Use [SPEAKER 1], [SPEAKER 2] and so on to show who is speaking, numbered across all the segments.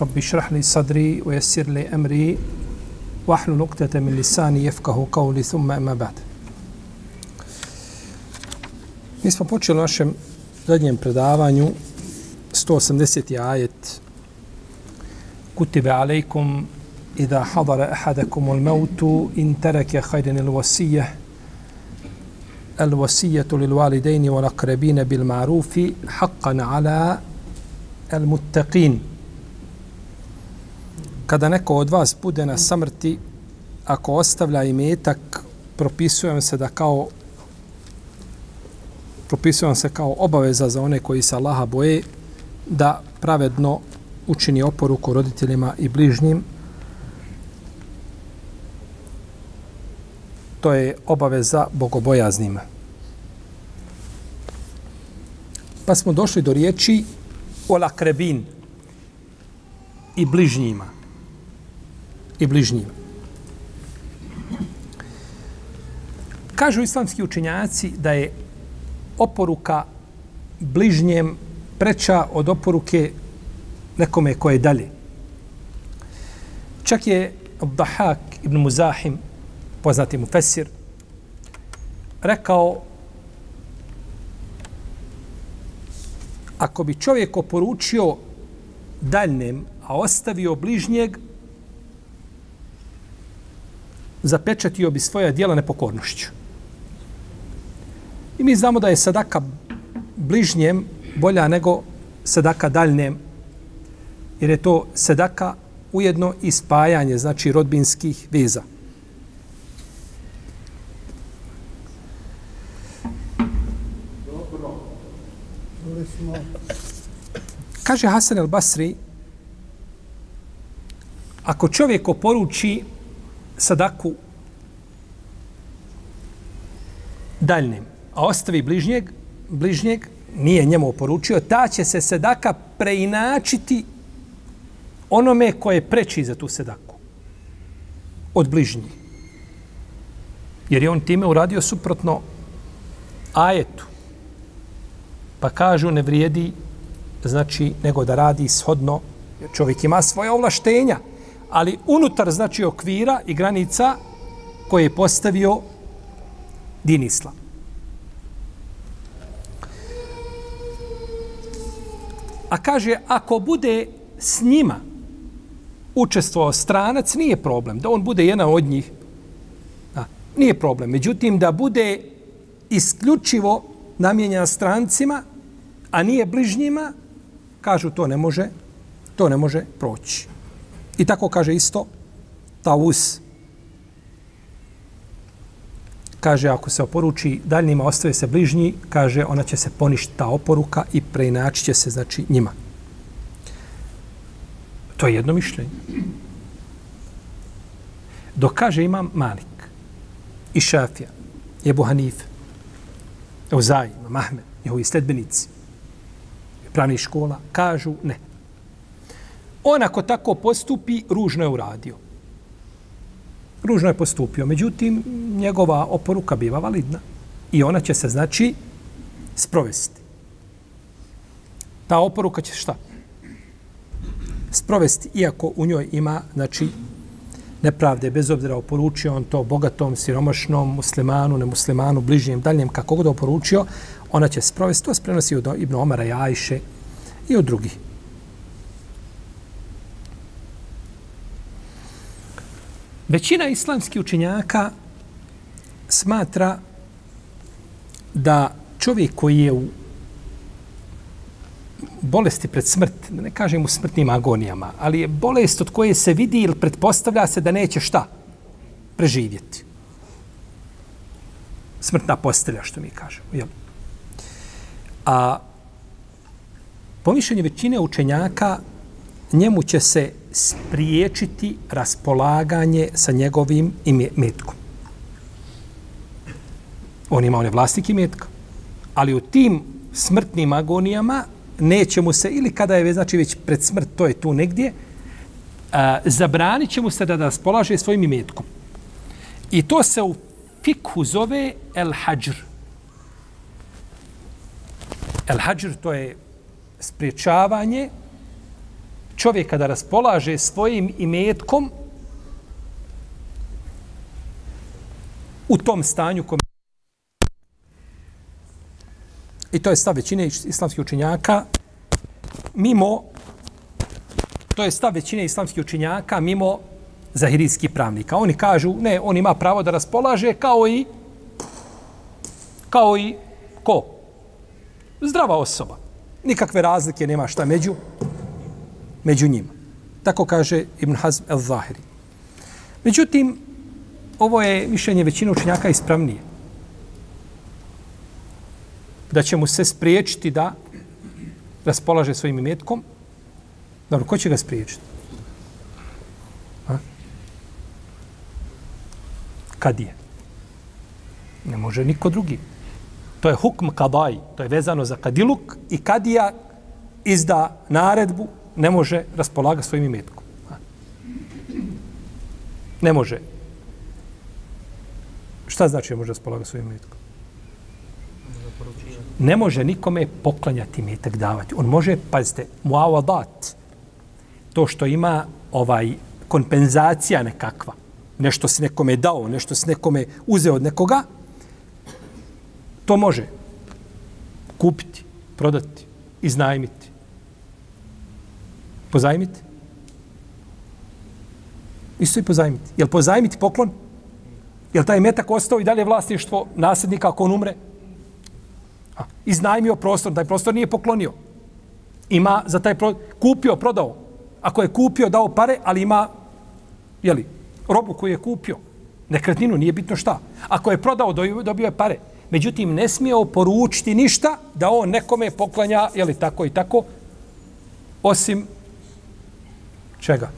[SPEAKER 1] رب اشرح لي صدري ويسر لي أمري واحلل نقطة من لساني يفقه قولي ثم أما بعد. Mi smo počeli u našem zadnjem predavanju 180. ajet. كتب عليكم إذا حضر أحدكم الموت إن ترك خير الوصية الوصية للوالدين والأقربين بالمعروف حقا على المتقين kada neko od vas bude na samrti, ako ostavlja imetak, propisujem se da kao propisujem se kao obaveza za one koji se Allaha boje da pravedno učini oporuku roditeljima i bližnjim. To je obaveza bogobojaznima. Pa smo došli do riječi olakrebin i bližnjima. I bližnjima. Kažu islamski učinjaci da je oporuka bližnjem preča od oporuke nekome koje je dalje. Čak je Abdahak ibn Muzahim, poznati mu Fesir, rekao ako bi čovjek oporučio daljnem, a ostavio bližnjeg, zapečatio bi svoja dijela nepokornošću. I mi znamo da je sadaka bližnjem bolja nego sadaka daljnem, jer je to sadaka ujedno i spajanje, znači rodbinskih veza. Kaže Hasan el Basri, ako čovjek oporuči sadaku daljnim, a ostavi bližnjeg, bližnjeg nije njemu oporučio, ta će se sedaka preinačiti onome koje preči za tu sedaku od bližnjih. Jer je on time uradio suprotno ajetu. Pa kažu ne vrijedi znači nego da radi shodno jer čovjek ima svoje ovlaštenja ali unutar znači okvira i granica koje je postavio din islam. A kaže, ako bude s njima učestvovao stranac, nije problem. Da on bude jedan od njih, da, nije problem. Međutim, da bude isključivo namjenjena strancima, a nije bližnjima, kažu to ne može, to ne može proći. I tako kaže isto Taus. Kaže, ako se oporuči daljnjima, ostaje se bližnji, kaže, ona će se poništi ta oporuka i preinačit će se, znači, njima. To je jedno mišljenje. Dok kaže imam Malik i Šafija, Ebu Hanif, Euzaj, imam Ahmed, njihovi sledbenici, pravnih škola, kažu ne. On ako tako postupi, ružno je uradio. Ružno je postupio. Međutim, njegova oporuka biva validna. I ona će se, znači, sprovesti. Ta oporuka će šta? sprovesti, iako u njoj ima, znači, nepravde, bez obzira oporučio on to bogatom, siromašnom, muslimanu, nemuslimanu, bližnjem, daljem, kako god oporučio, ona će sprovesti. To se prenosi od Ibn Omara i Ajše i od drugih. Većina islamskih učenjaka smatra da čovjek koji je u bolesti pred smrt, ne kažem u smrtnim agonijama, ali je bolest od koje se vidi ili pretpostavlja se da neće šta preživjeti. Smrtna postelja, što mi kažemo. Jel? A pomišljenje većine učenjaka njemu će se spriječiti raspolaganje sa njegovim imetkom. On ima one vlasnike imetka. Ali u tim smrtnim agonijama neće mu se, ili kada je znači već pred smrt, to je tu negdje, a, zabranit će mu se da raspolaže svojim imetkom. I to se u fikhu zove el hađr. El hađr to je spriječavanje čovjek kada raspolaže svojim imetkom u tom stanju kom I to je stav većine islamskih učenjaka mimo to je stav većine islamskih učenjaka mimo zahirijskih pravnika. Oni kažu, ne, on ima pravo da raspolaže kao i kao i ko? Zdrava osoba. Nikakve razlike nema šta među među njima. Tako kaže Ibn Hazm el-Zahiri. Međutim, ovo je mišljenje većine učenjaka ispravnije. Da će mu se spriječiti da raspolaže svojim imetkom. Dobro, ko će ga spriječiti? A? Kad je? Ne može niko drugi. To je hukm kadaj, to je vezano za kadiluk i kadija izda naredbu ne može raspolagati svojim imetkom. Ne može. Šta znači ne može raspolagati svojim imetkom? Ne može nikome poklanjati imetak davati. On može, pazite, muavadat, to što ima ovaj kompenzacija nekakva, nešto se nekome dao, nešto se nekome uzeo od nekoga, to može kupiti, prodati, iznajmiti Pozajmiti? Isto i pozajmiti. Jel pozajmiti poklon? Jel taj metak ostao i dalje vlasništvo nasljednika ako on umre? A, iznajmio prostor, taj prostor nije poklonio. Ima za taj prostor, kupio, prodao. Ako je kupio, dao pare, ali ima, je li, robu koju je kupio. Nekretninu, nije bitno šta. Ako je prodao, dobio je pare. Međutim, ne smije oporučiti ništa da on nekome poklanja, je li tako i tako, osim Čega?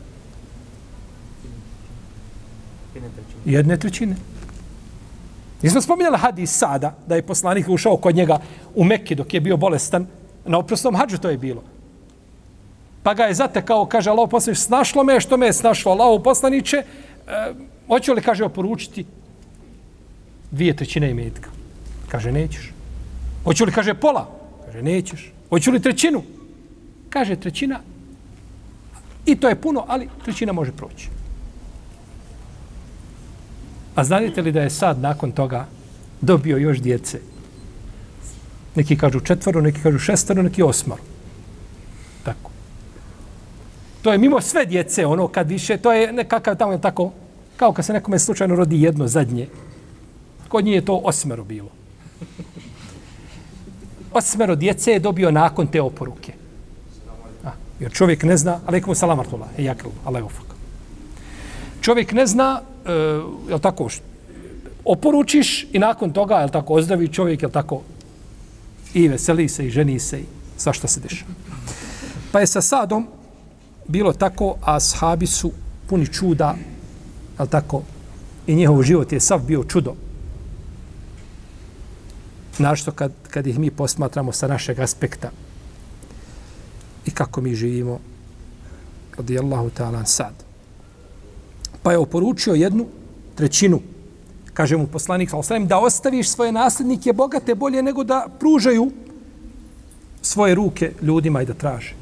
[SPEAKER 1] Jedne trećine. Nismo spominjali hadis sada, da je poslanik ušao kod njega u Mekke dok je bio bolestan. Na oprostom hađu to je bilo. Pa ga je zatekao, kaže, Allah poslanič, snašlo me što me je snašlo. Allah poslaniče, e, hoću li, kaže, oporučiti dvije trećine imetka? Kaže, nećeš. Hoću li, kaže, pola? Kaže, nećeš. Hoću li trećinu? Kaže, trećina I to je puno, ali trećina može proći. A znate li da je sad nakon toga dobio još djece? Neki kažu četvoro, neki kažu šestoro, neki osmoro. Tako. To je mimo sve djece, ono kad više, to je nekakav tamo je tako, kao kad se nekome slučajno rodi jedno zadnje. Kod njih je to osmero bilo. Osmero djece je dobio nakon te oporuke. Jer čovjek ne zna, alaikum salam artullah, e jakil, Allah ufak. Čovjek ne zna, e, je tako, oporučiš i nakon toga, je tako, ozdravi čovjek, je tako, i veseli se, i ženi se, i svašta se deša. Pa je sa Sadom bilo tako, a sahabi su puni čuda, jel tako, i njihov život je sav bio čudo. Našto kad, kad ih mi posmatramo sa našeg aspekta, i kako mi živimo radijallahu ta'ala sad. Pa je oporučio jednu trećinu, kaže mu poslanik da ostaviš svoje nasljednike bogate bolje nego da pružaju svoje ruke ljudima i da traže.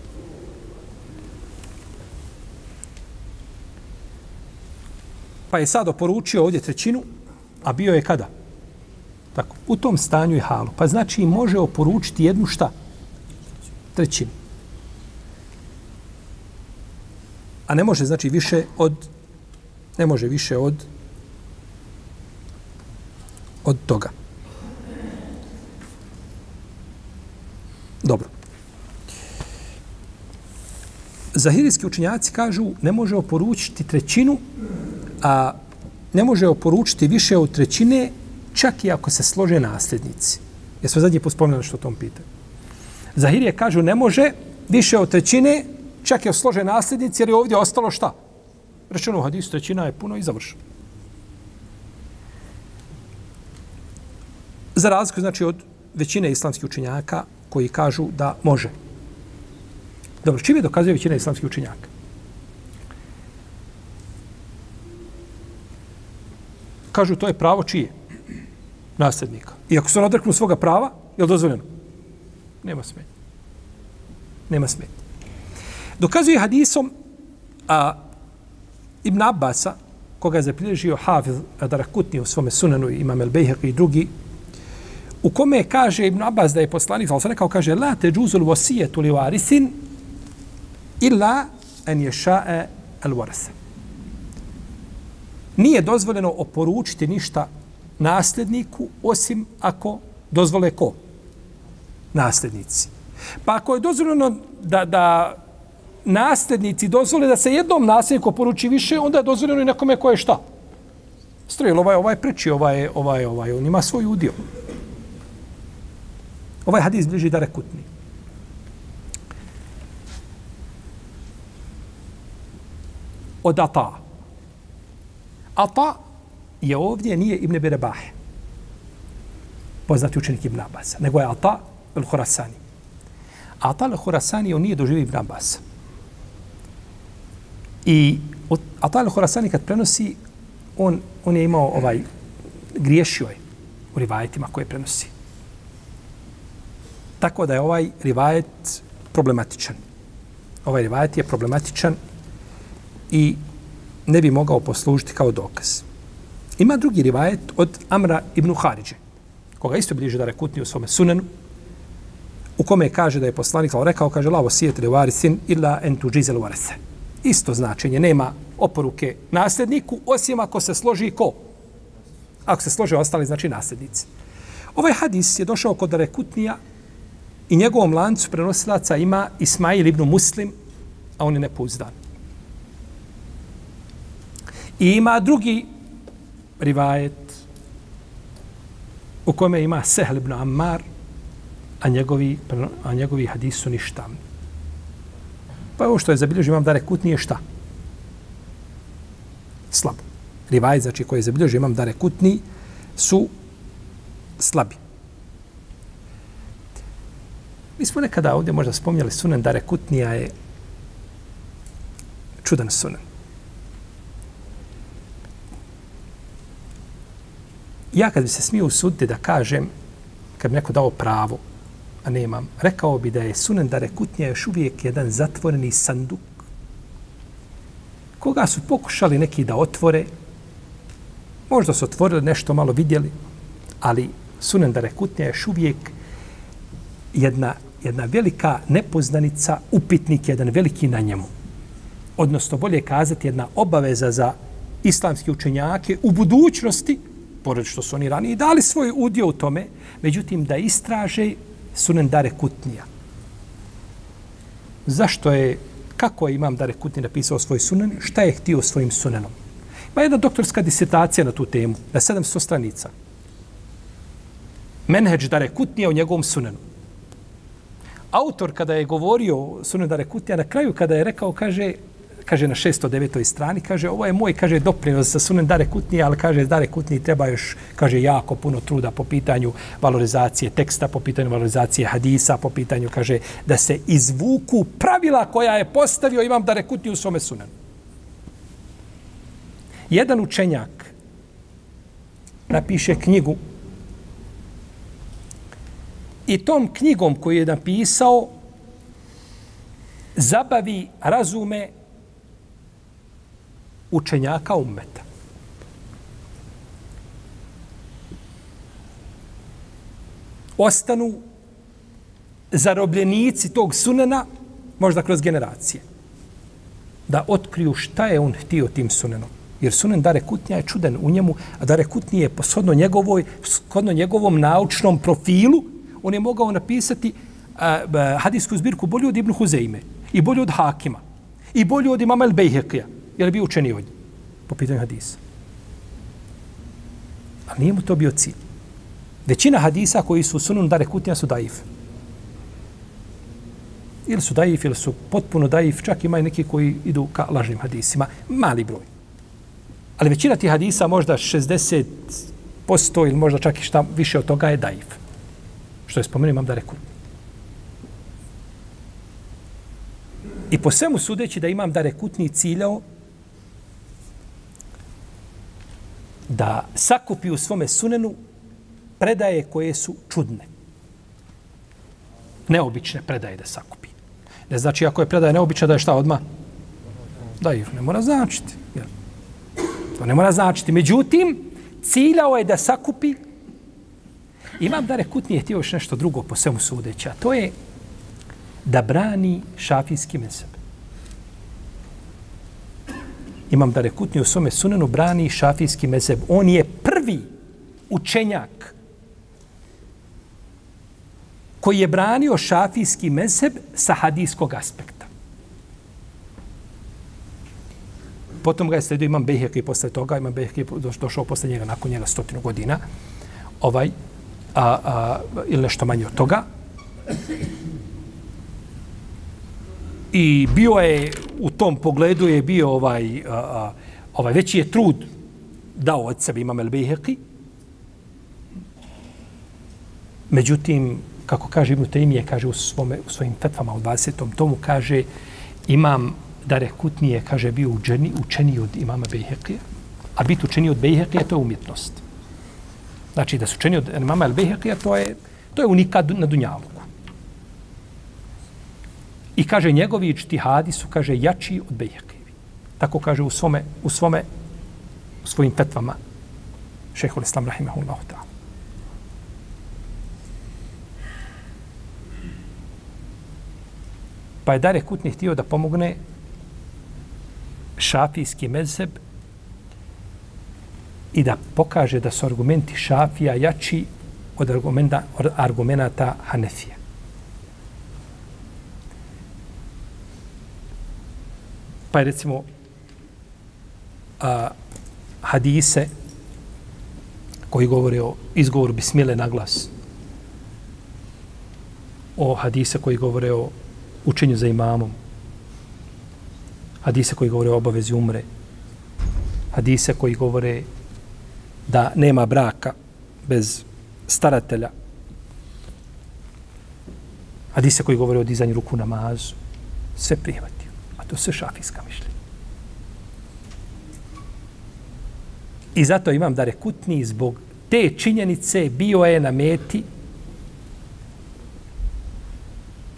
[SPEAKER 1] Pa je sad oporučio ovdje trećinu, a bio je kada? Tako, u tom stanju je halu. Pa znači može oporučiti jednu šta? Trećinu. A ne može znači više od ne može više od od toga. Dobro. Zahirijski učinjaci kažu ne može oporučiti trećinu, a ne može oporučiti više od trećine čak i ako se slože nasljednici. Jesmo zadnji pospomljali što o tom pitanju. Zahirije kažu ne može više od trećine čak je složen nasljednici, jer je ovdje ostalo šta? Rečeno u hadisu, trećina je puno i završeno. Za razliku, znači, od većine islamskih učenjaka koji kažu da može. Dobro, čime dokazuje većina islamskih učenjaka? Kažu, to je pravo čije? Nasljednika. I ako se on odreknu svoga prava, je li dozvoljeno? Nema smetnje. Nema smetnje. Dokazuje hadisom a, Ibn Abbasa, koga je zapriležio Hafiz Darakutni u svome sunanu, Imam El Bejheq i drugi, u kome kaže Ibn Abbas da je poslanik, ali se nekao kaže, la te džuzul vosijetu li varisin, illa en ješa'e el varse. Nije dozvoljeno oporučiti ništa nasljedniku, osim ako dozvole ko? Nasljednici. Pa ako je dozvoljeno da, da nasljednici dozvole da se jednom nasljedniku poruči više, onda je dozvoljeno i nekome ko je šta? Strojil, ovaj, ovaj preči, ovaj, ovaj, ovaj, on ima svoj udio. Ovaj hadis bliži da rekutni. Od Ata. Ata je ovdje nije Ibn Berebahe. Poznati učenik Ibn Abbas. Nego je Ata al-Khurasani. Ata al-Khurasani on nije doživio Ibn Abasa I Atal al-horasani kad prenosi, on, on je imao ovaj, griješio je u rivajetima koje prenosi. Tako da je ovaj rivajet problematičan. Ovaj rivajet je problematičan i ne bi mogao poslužiti kao dokaz. Ima drugi rivajet od Amra ibn Haridže, koga isto bliže da rekutni u svome sunenu, u kome kaže da je poslanik rekao, kaže, lavo sijet revarisin illa entuđizel varese. Isto značenje, nema oporuke nasljedniku, osim ako se složi ko? Ako se slože ostali, znači nasljednici. Ovaj hadis je došao kod Rekutnija i njegovom lancu prenosilaca ima Ismail ibn Muslim, a on je nepouzdan. I ima drugi rivajet u kome ima Sehl ibn Ammar, a njegovi, a njegovi hadis su. Pa ovo što je zabilježio imam da Kutni je šta? Slabo. Rivajet, znači koji je zabilježio imam da rekutni, su slabi. Mi smo nekada ovdje možda spomnjali sunen da Kutnija je čudan sunen. Ja kad bi se smio usuditi da kažem, kad bi neko dao pravo, a nemam, rekao bi da je sunen dare kutnja još uvijek jedan zatvoreni sanduk, koga su pokušali neki da otvore, možda su otvorili nešto malo vidjeli, ali sunen dare kutnja još uvijek jedna, jedna velika nepoznanica, upitnik jedan veliki na njemu. Odnosno, bolje kazati, jedna obaveza za islamske učenjake u budućnosti, pored što su oni ranije dali svoj udio u tome, međutim da istraže sunen Dare Kutnija. Zašto je, kako je imam Dare Kutnija napisao svoj sunen, šta je htio svojim sunenom? Pa jedna doktorska disertacija na tu temu, na 700 stranica. Menheđ Dare Kutnija u njegovom sunenu. Autor kada je govorio sunen Dare Kutnija, na kraju kada je rekao, kaže, kaže na 609. strani, kaže, ovo je moj, kaže, doprinos sa sunen Dare Kutni, ali kaže, Dare Kutni treba još, kaže, jako puno truda po pitanju valorizacije teksta, po pitanju valorizacije hadisa, po pitanju, kaže, da se izvuku pravila koja je postavio imam Dare Kutni u svome sunenu. Jedan učenjak napiše knjigu i tom knjigom koju je napisao zabavi razume učenjaka ummeta. Ostanu zarobljenici tog sunena, možda kroz generacije, da otkriju šta je on htio tim sunenom. Jer sunen Dare Kutnija je čuden u njemu, a Dare Kutnije je posodno njegovoj, skodno njegovom naučnom profilu, on je mogao napisati a, a, hadijsku zbirku bolju od Ibn Huzeime i bolju od Hakima i bolju od imama El Bejhekija je li bio učeni od po pitanju hadisa. Ali nije mu to bio cilj. Većina hadisa koji su sunun dare kutnja su daif. Ili su daif, ili su potpuno daif, čak ima i neki koji idu ka lažnim hadisima. Mali broj. Ali većina tih hadisa, možda 60% ili možda čak i šta više od toga je daif. Što je spomenuo imam da kutnja. I po svemu sudeći da imam da rekutni ciljao da sakupi u svome sunenu predaje koje su čudne. Neobične predaje da sakupi. Ne znači ako je predaje neobična da je šta odma Da ih ne mora značiti. Jel? To ne mora značiti. Međutim, ciljao je da sakupi Imam da rekut je htio još nešto drugo po svemu sudeća. to je da brani šafijski mezeb. Imam da rekutni u svome sunenu brani šafijski mezeb. On je prvi učenjak koji je branio šafijski mezeb sa hadijskog aspekta. Potom ga je sledio Imam Behek i posle toga, Imam Behek je došao posle njega, nakon njega stotinu godina, ovaj, a, a, ili nešto manje od toga. I bio je, u tom pogledu je bio ovaj, a, a, ovaj veći je trud dao od sebe Imam El Beheki. Međutim, kako kaže Ibn Taymije, kaže u, svome, u svojim fetvama u 20. tomu, kaže imam da rekutnije, kaže, bio učeni, učeni od imama Bejhekija. A biti učeni od Bejhekija, to je umjetnost. Znači, da su učeni od imama El Bejhekija, to je, to je unikat na dunjavu. I kaže, njegovi čtihadi su, kaže, jači od Bejhekevi. Tako kaže u svome, u svome, u svojim petvama šehol Islam Rahimahullahu ta'ala. Pa je Dare Kutni htio da pomogne šafijski mezeb i da pokaže da su argumenti šafija jači od argumenta, od argumenta Hanefija. Pa je recimo a, hadise koji govore o izgovoru bismile na glas, o hadise koji govore o učenju za imamom. Hadise koji govore o obavezi umre. Hadise koji govore da nema braka bez staratelja. Hadise koji govore o dizanju ruku namazu. Sve prihvat. To sve šafijska mišljenja. I zato imam da rekutni zbog te činjenice bio je na meti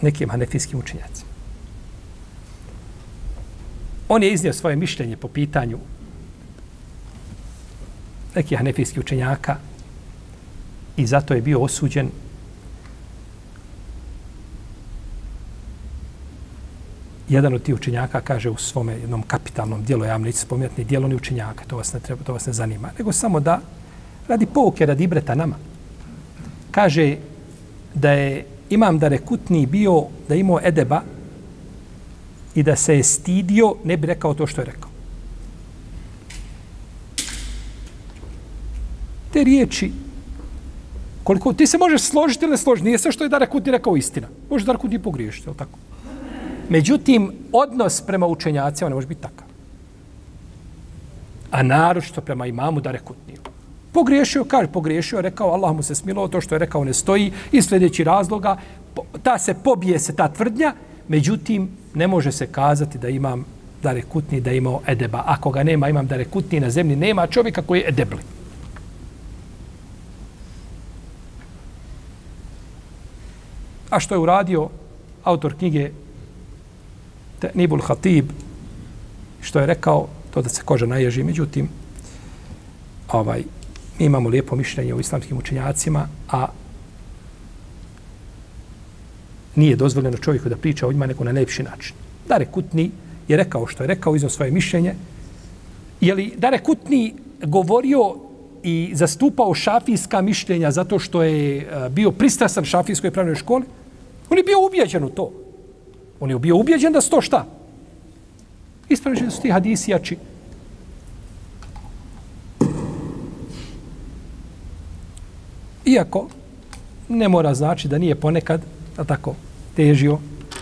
[SPEAKER 1] nekim hanefijskim učinjacima. On je iznio svoje mišljenje po pitanju nekih hanefijskih učenjaka i zato je bio osuđen jedan od tih učenjaka kaže u svome jednom kapitalnom dijelu, ja vam neću spominjati ni dijelo ni učenjaka, to vas ne treba, to vas ne zanima, nego samo da radi pouke, radi ibreta nama. Kaže da je imam da rekutni bio da imao edeba i da se je stidio, ne bi rekao to što je rekao. Te riječi, koliko ti se možeš složiti ili ne složiti, nije sve što je da rekutni rekao istina. Može da rekutni pogriješiti, je tako? Međutim, odnos prema učenjacima ne može biti takav. A naročito prema imamu da rekutniju. Pogriješio, kaže, pogriješio, rekao, Allah mu se smilo, to što je rekao ne stoji, i sljedeći razloga, ta se pobije se ta tvrdnja, međutim, ne može se kazati da imam da rekutni, da imao edeba. Ako ga nema, imam da rekutni, na zemlji, nema čovjeka koji je edebli. A što je uradio autor knjige Nibul Hatib, što je rekao, to da se koža naježi, međutim, ovaj, mi imamo lijepo mišljenje o islamskim učenjacima, a nije dozvoljeno čovjeku da priča o njima neko na najljepši način. Dare Kutni je rekao što je rekao, iznao svoje mišljenje. Je li Dare Kutni govorio i zastupao šafijska mišljenja zato što je eh, bio pristrasan šafijskoj pravnoj školi? On je bio ubijeđen u to. On je bio ubijeđen da sto šta? Ispravljeni su ti hadisi jači. Iako ne mora znači da nije ponekad da tako težio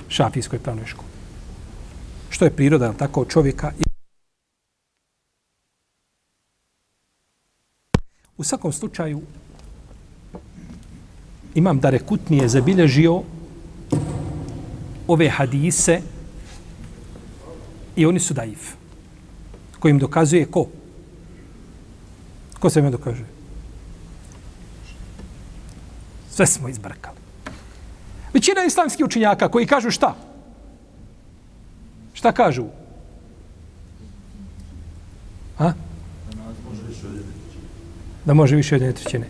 [SPEAKER 1] šafijskoj pravnoj školi. Što je priroda tako čovjeka i U svakom slučaju imam da rekutnije zabilježio ove hadise i oni su daif. Kojim dokazuje ko? Ko se me dokazuje? Sve smo izbrkali. Većina islamskih učenjaka koji kažu šta? Šta kažu? A? Da može više od jedne trećine.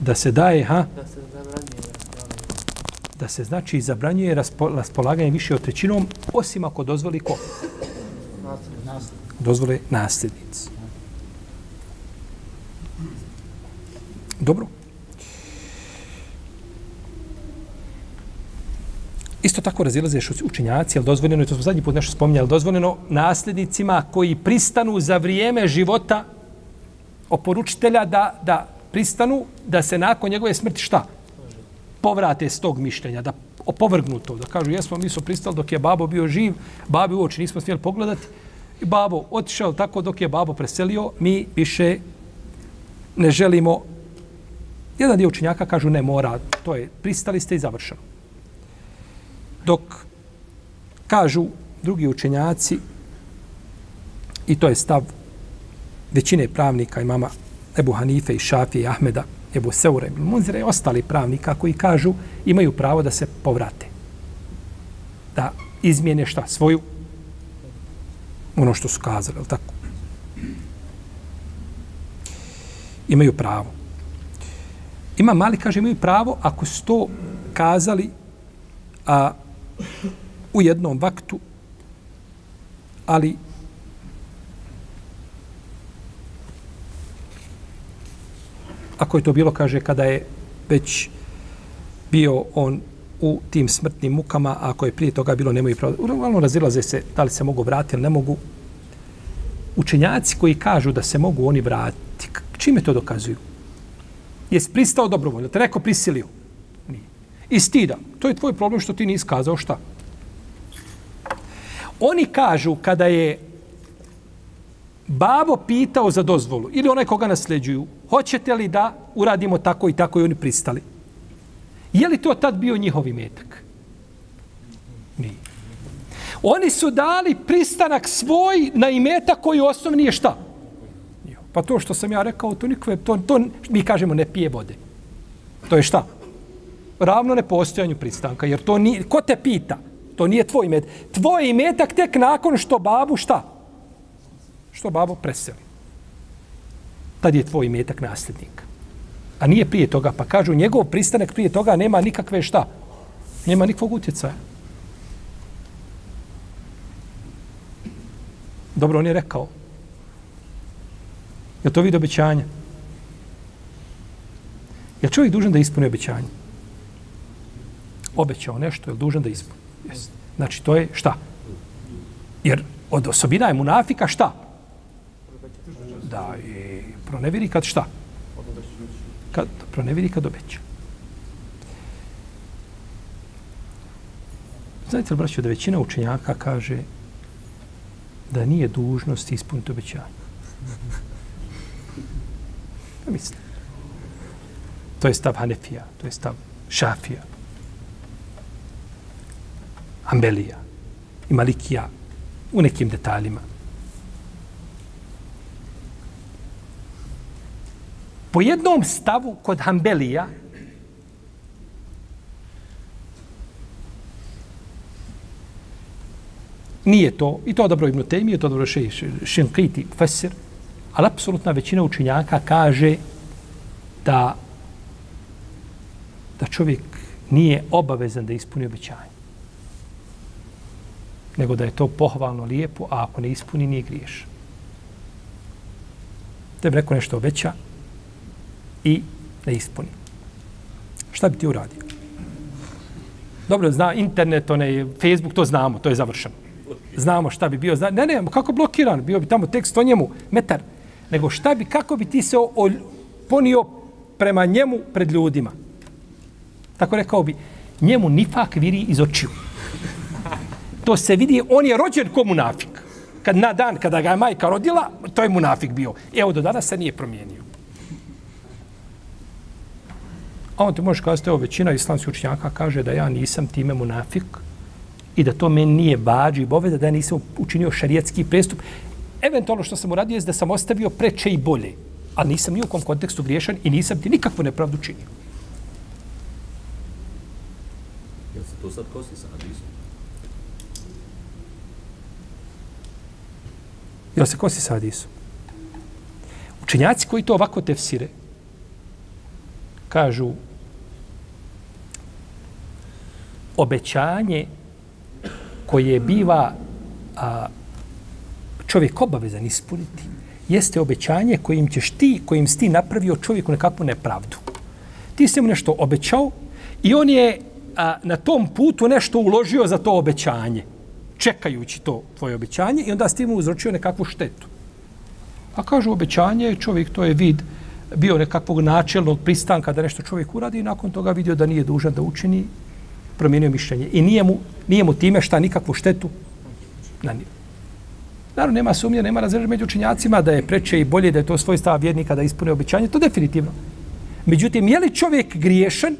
[SPEAKER 1] Da se daje, ha? Da se zabranjuje da se znači zabranjuje raspolaganje više od trećinom, osim ako dozvoli ko? Dozvole nasljednici. Dobro. Isto tako razilaze učinjaci, ali dozvoljeno, i to smo zadnji put nešto spominjali, dozvoljeno nasljednicima koji pristanu za vrijeme života oporučitelja da, da pristanu da se nakon njegove smrti šta? Povrate s tog mišljenja, da opovrgnu to, da kažu jesmo, mi su pristali dok je babo bio živ, babi u oči nismo smjeli pogledati, i babo otišao tako dok je babo preselio, mi više ne želimo. Jedan dio učenjaka kažu ne mora, to je pristali ste i završeno. Dok kažu drugi učenjaci, i to je stav većine pravnika imama Ebu Hanife i Šafije i Ahmeda, Ebu Seure, Munzire i ostali pravnika koji kažu imaju pravo da se povrate. Da izmijene šta? Svoju ono što su kazali, ali tako? Imaju pravo. Ima mali, kaže, imaju pravo ako su to kazali a, u jednom vaktu, ali ako je to bilo, kaže, kada je već bio on u tim smrtnim mukama, a ako je prije toga bilo, nemaju pravo. Uglavnom razilaze se da li se mogu vratiti ili ne mogu. Učenjaci koji kažu da se mogu oni vratiti, čime to dokazuju? Jesi pristao dobrovoljno? Te neko prisilio? Nije. I stida. To je tvoj problem što ti nisi kazao šta? Oni kažu kada je babo pitao za dozvolu ili onaj koga nasljeđuju, hoćete li da uradimo tako i tako i oni pristali. Je li to tad bio njihov imetak? Nije. Oni su dali pristanak svoj na imetak koji osnovni je šta? Pa to što sam ja rekao, to nikve, to, to mi kažemo ne pije vode. To je šta? Ravno nepostojanju pristanka, jer to ni, ko te pita? To nije tvoj imetak. Tvoj imetak tek nakon što babu šta? Što babo preseli. Tad je tvoj imetak nasljednik. A nije prije toga. Pa kažu, njegov pristanak prije toga nema nikakve šta. Nema nikakvog utjecaja. Dobro, on je rekao. Je to vid obećanja? Je čovjek dužan da ispuni obećanje? Obećao nešto, je dužan da ispuni? Yes. Znači, to je šta? Jer od osobina je munafika šta? Da i proneviri kad šta? Kad proneviri kad obeća. Znate li, braću, da većina učenjaka kaže da nije dužnost ispuniti obećanje? Ja mislim. To je stav Hanefija, to je stav Šafija, Ambelija i Malikija u nekim detaljima. Po jednom stavu kod Hambelija nije to, i to dobro Ibn Taymi, to dobro Šinkiti, Fesir, ali apsolutna većina učenjaka kaže da da čovjek nije obavezan da ispuni obećanje. Nego da je to pohvalno lijepo, a ako ne ispuni, nije griješ. Da bi rekao nešto obeća, i ne ispuni. Šta bi ti uradio? Dobro, zna internet, onaj, Facebook, to znamo, to je završeno. Znamo šta bi bio. Zna, ne, ne, kako blokiran? Bio bi tamo tekst o njemu, metar. Nego šta bi, kako bi ti se o, ponio prema njemu pred ljudima? Tako rekao bi, njemu nifak viri iz očiju. To se vidi, on je rođen ko munafik. Kad na dan, kada ga je majka rodila, to je munafik bio. Evo, do danas se nije promijenio. A on ti može kazati, evo, većina islamskih učenjaka kaže da ja nisam time munafik i da to meni nije bađi i boveda, da ja nisam učinio šarijetski prestup. Eventualno što sam uradio je da sam ostavio preče i bolje. Ali nisam ni u kom kontekstu griješan i nisam ti nikakvu nepravdu činio.
[SPEAKER 2] Jel se to sad kosi sa hadisom?
[SPEAKER 1] Jel se kosi sa hadisom? Učenjaci koji to ovako tefsire, kažu obećanje koje biva a, čovjek obavezan ispuniti, jeste obećanje kojim ćeš ti, kojim si ti napravio čovjeku nekakvu nepravdu. Ti si mu nešto obećao i on je a, na tom putu nešto uložio za to obećanje, čekajući to tvoje obećanje i onda si ti mu uzročio nekakvu štetu. A kažu obećanje, čovjek to je vid bio nekakvog načelnog pristanka da nešto čovjek uradi i nakon toga vidio da nije dužan da učini, promijenio mišljenje. I nije mu, nije mu time šta nikakvu štetu nanio. Naravno, nema sumnje, nema razređa među učinjacima da je preče i bolje da je to svoj stav vjednika da ispune obećanje, to definitivno. Međutim, je li čovjek griješan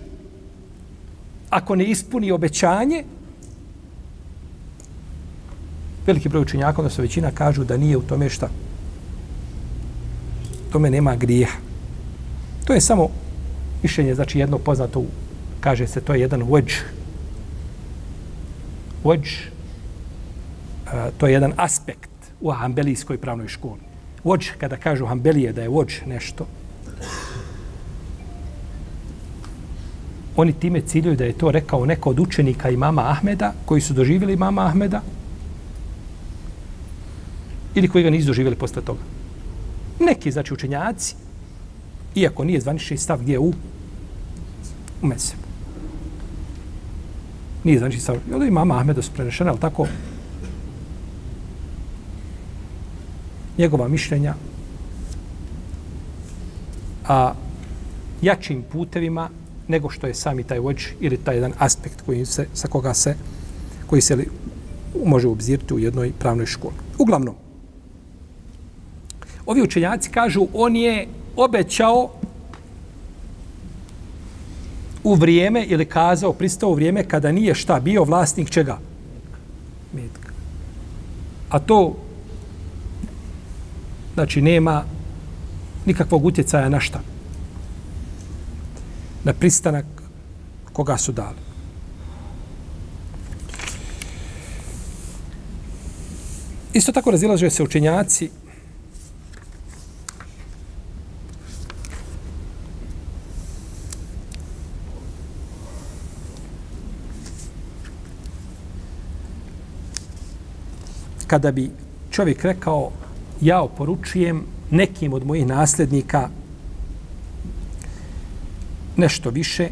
[SPEAKER 1] ako ne ispuni obećanje? Veliki broj učinjaka, odnosno većina kažu da nije u tome šta. Tome nema grijeha. To je samo mišljenje, znači jedno poznato, kaže se, to je jedan wedge, Vođ, to je jedan aspekt u hambelijskoj pravnoj školi. Vođ, kada kažu hambelije da je vođ nešto, oni time ciljuju da je to rekao neko od učenika i mama Ahmeda, koji su doživjeli mama Ahmeda, ili koji ga nisu doživjeli posle toga. Neki, znači, učenjaci, iako nije zvanični stav gdje u u mesebu. Nije znači, sa, I onda i Ahmeda su prenešene, ali tako njegova mišljenja a jačim putevima nego što je sami taj vođ ili taj jedan aspekt koji se, sa koga se koji se li, može obzirti u jednoj pravnoj školi. Uglavnom, ovi učenjaci kažu on je obećao u vrijeme ili kazao, pristao u vrijeme kada nije šta bio vlasnik čega? Metka. A to znači nema nikakvog utjecaja na šta? Na pristanak koga su dali. Isto tako razilaže se učenjaci kada bi čovjek rekao ja oporučujem nekim od mojih nasljednika nešto više,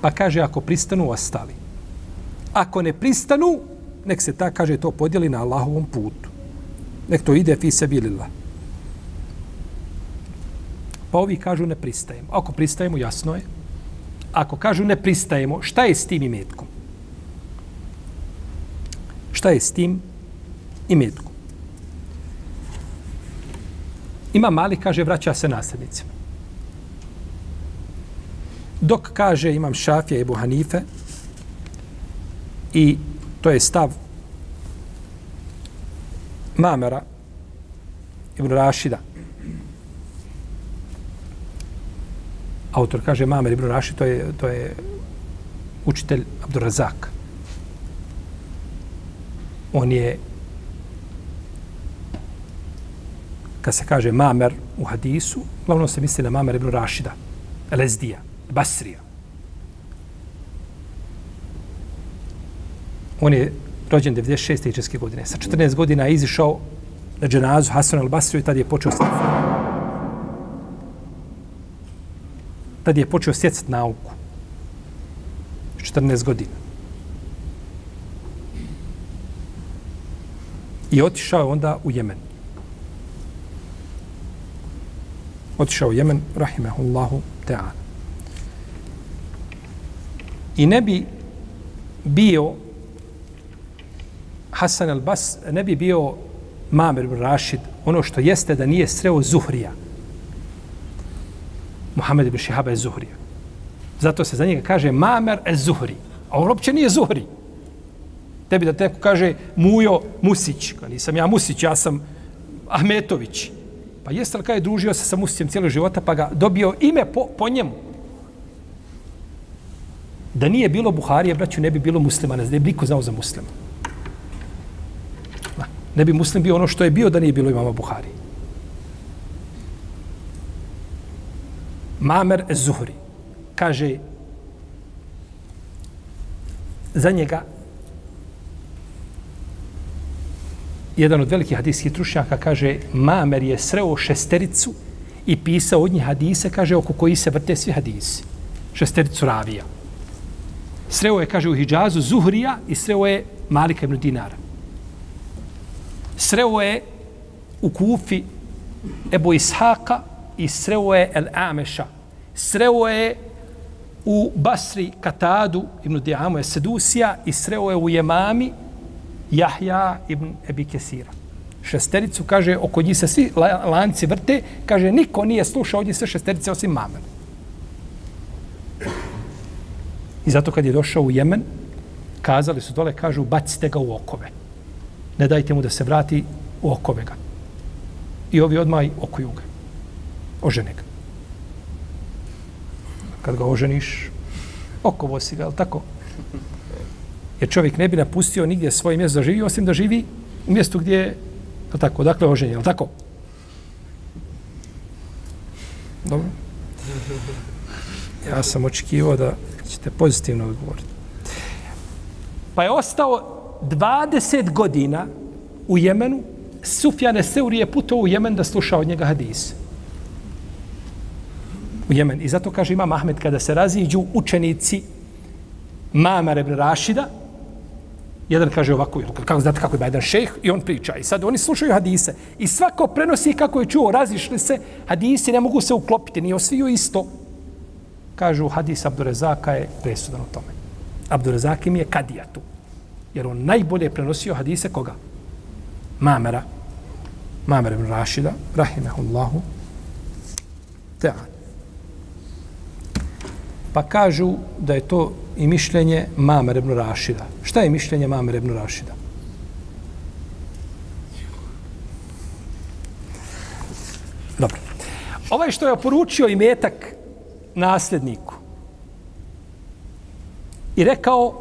[SPEAKER 1] pa kaže ako pristanu, ostali. Ako ne pristanu, nek se ta, kaže, to podijeli na Allahovom putu. Nek to ide fi sebilillah. bilila. Pa ovi kažu ne pristajemo. Ako pristajemo, jasno je. Ako kažu ne pristajemo, šta je s tim imetkom? Šta je s tim imetkom? Ima mali, kaže, vraća se nasljednicima. Dok kaže, imam Šafija i Buhanife, i to je stav Mamera Ibn Rašida. Autor kaže Mamer Ibn Rašid, to je, to je učitelj Abdurazak. On je kad se kaže Mamer u hadisu, glavno se misli na Mamer ibn Rašida, Lezdija, Basrija. On je rođen 96. ičeske godine. Sa 14 godina je izišao na dženazu Hasan al-Basriju i tad je počeo stjecati. Tad je počeo stjecati nauku. 14 godina. I otišao onda u Jemen. Otišao u Jemen, rahimehullahu ta'ala. I ne bi bio Hasan al-Bas, ne bi bio Mamer ibn Rashid, ono što jeste da nije sreo Zuhrija. Muhammed ibn Šihaba je Zuhrija. Zato se za njega kaže Mamer e Zuhri. A on uopće nije Zuhri. Tebi da teko kaže Mujo Musić. Ka nisam ja Musić, ja sam Ahmetović. Pa jeste li kada je družio se sa Musijem cijelo života pa ga dobio ime po, po njemu. Da nije bilo Buharije, braću, ne bi bilo muslimana. Ne bi niko znao za muslima. Ne bi muslim bio ono što je bio da nije bilo imama Buhari. Mamer Zuhri kaže za njega jedan od velikih hadijskih trušnjaka kaže Mamer je sreo šestericu i pisao od njih hadise, kaže, oko koji se vrte svi hadisi. Šestericu ravija. Sreo je, kaže, u Hidžazu Zuhrija i sreo je Malika ibn Dinara sreo je u Kufi Ebu Ishaka i sreo je El Ameša. Sreo je u Basri Katadu ibn Dijamu je Sedusija i sreo je u Jemami Jahja ibn Ebi Kesira. Šestericu, kaže, oko njih se svi lanci vrte, kaže, niko nije slušao ovdje sve šesterice osim Mamer. I zato kad je došao u Jemen, kazali su dole, kažu, bacite ga u okove ne dajte mu da se vrati u okove ga. I ovi odmaj okuju ga. Ožene ga. Kad ga oženiš, okovo si ga, ali tako? Jer čovjek ne bi napustio nigdje svoje mjesto da živi, osim da živi u mjestu gdje je, tako, dakle oženjen, je tako? Dobro. Ja sam očekivao da ćete pozitivno odgovoriti. Pa je ostao 20 godina u Jemenu, Sufjane Seuri je putao u Jemen da sluša od njega hadis. U Jemen. I zato kaže Imam Ahmed, kada se raziđu učenici Mama ibn Rašida, jedan kaže ovako, kako znate kako je jedan šejh, i on priča. I sad oni slušaju hadise. I svako prenosi kako je čuo, razišli se, hadisi ne mogu se uklopiti, nije osviju isto. Kažu, hadis Abdurezaka je presudan u tome. Abdurezak im je kadija tu. Jer on najbolje prenosio hadise koga? Mamera. Mamera ibn Rašida. Rahimahullahu. Te'an. Pa kažu da je to i mišljenje Mamer ibn Rašida. Šta je mišljenje Mamer ibn Rašida? Dobro. Ovaj što je oporučio i metak nasljedniku i rekao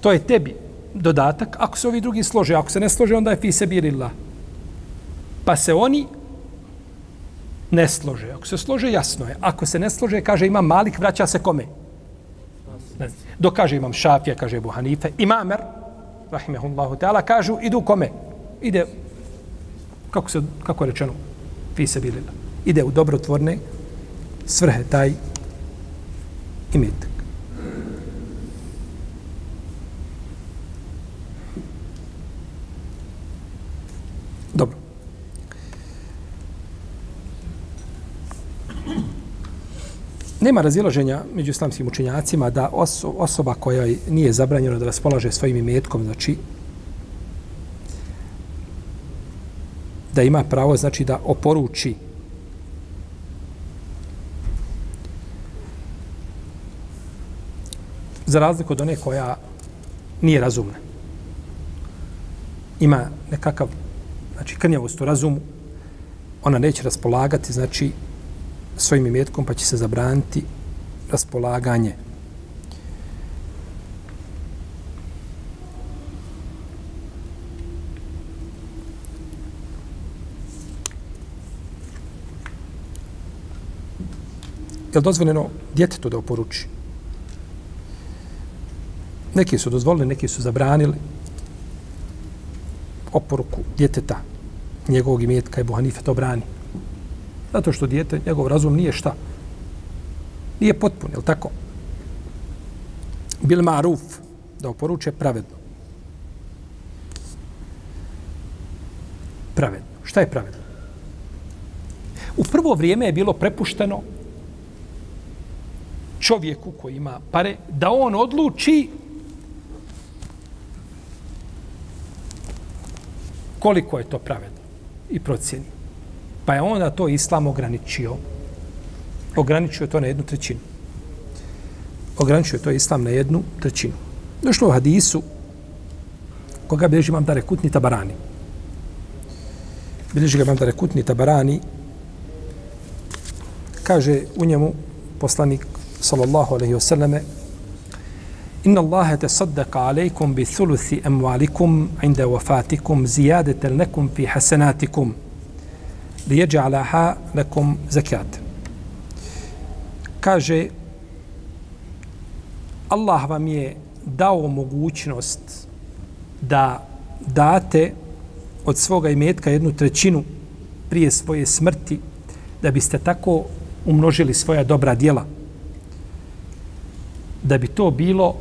[SPEAKER 1] to je tebi dodatak, ako se ovi drugi slože, ako se ne slože, onda je fi sebirillah. Pa se oni ne slože. Ako se slože, jasno je. Ako se ne slože, kaže imam malik, vraća se kome? Ne Dok kaže imam šafija, kaže Ebu Hanife, imamer, rahimehullahu ta'ala, kažu, idu kome? Ide, kako, se, kako je rečeno, fi se bilila. Ide u dobrotvorne svrhe taj imetak. Dobro. Nema razilaženja među islamskim učenjacima da oso, osoba koja nije zabranjena da raspolaže svojim imetkom, znači da ima pravo, znači da oporuči za razliku od one koja nije razumna. Ima nekakav znači krnjavost u razumu, ona neće raspolagati, znači, svojim imetkom, pa će se zabraniti raspolaganje. Je li dozvoljeno djetetu da oporuči? Neki su dozvolili, neki su zabranili oporuku djeteta njegovog imetka i Buhanife to brani. Zato što dijete, njegov razum nije šta? Nije potpun, je tako? Bil maruf, da oporuče pravedno. Pravedno. Šta je pravedno? U prvo vrijeme je bilo prepušteno čovjeku koji ima pare, da on odluči koliko je to pravedno i procjeni. Pa je onda to islam ograničio. Ograničio to na jednu trećinu. Ograničio to islam na jednu trećinu. Došlo u hadisu koga bilježi imam dare kutni tabarani. Bilježi ga imam dare kutni tabarani. Kaže u njemu poslanik sallallahu alaihi wasallame Inna Allahe te saddaka alaikum bi thuluthi emualikum inda wafatikum zijadete lekum fi hasenatikum li jeđa'alaha lekum zakijat. Kaže, Allah vam je dao mogućnost da date od svoga imetka jednu trećinu prije svoje smrti, da biste tako umnožili svoja dobra djela. Da bi to bilo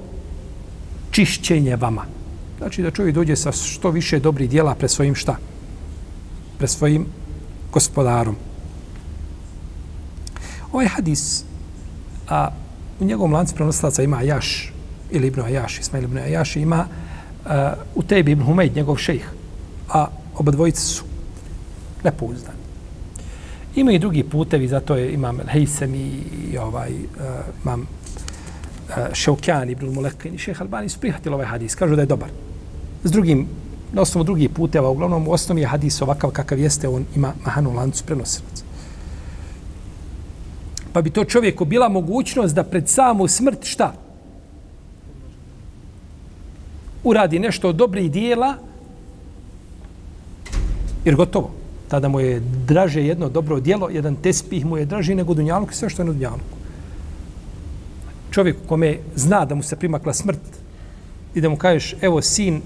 [SPEAKER 1] čišćenje vama. Znači da čovjek dođe sa što više dobrih dijela pre svojim šta? Pre svojim gospodarom. Ovaj hadis, a u njegovom lancu prenoslaca ima Ajaš, ili Ibn Ajaš, Ismail Ibn Ajaš, ima a, u tebi Ibn Humeid, njegov šejh, a oba dvojice su nepouzdani. Ima i drugi putevi, zato je imam Hejsem i, i ovaj, uh, imam uh, Šeukjan, Ibn Mulekin i šeha Albani su prihvatili ovaj hadis. Kažu da je dobar. S drugim, na osnovu drugih puteva, uglavnom u osnovi je hadis ovakav kakav jeste, on ima mahanu lancu prenosilac. Pa bi to čovjeku bila mogućnost da pred samu smrt šta? Uradi nešto od dobrih dijela, jer gotovo. Tada mu je draže jedno dobro dijelo, jedan tespih mu je draži nego dunjaluk i sve što je na dunjaluku. Čovjek kome zna da mu se primakla smrt i da mu kažeš, evo sin,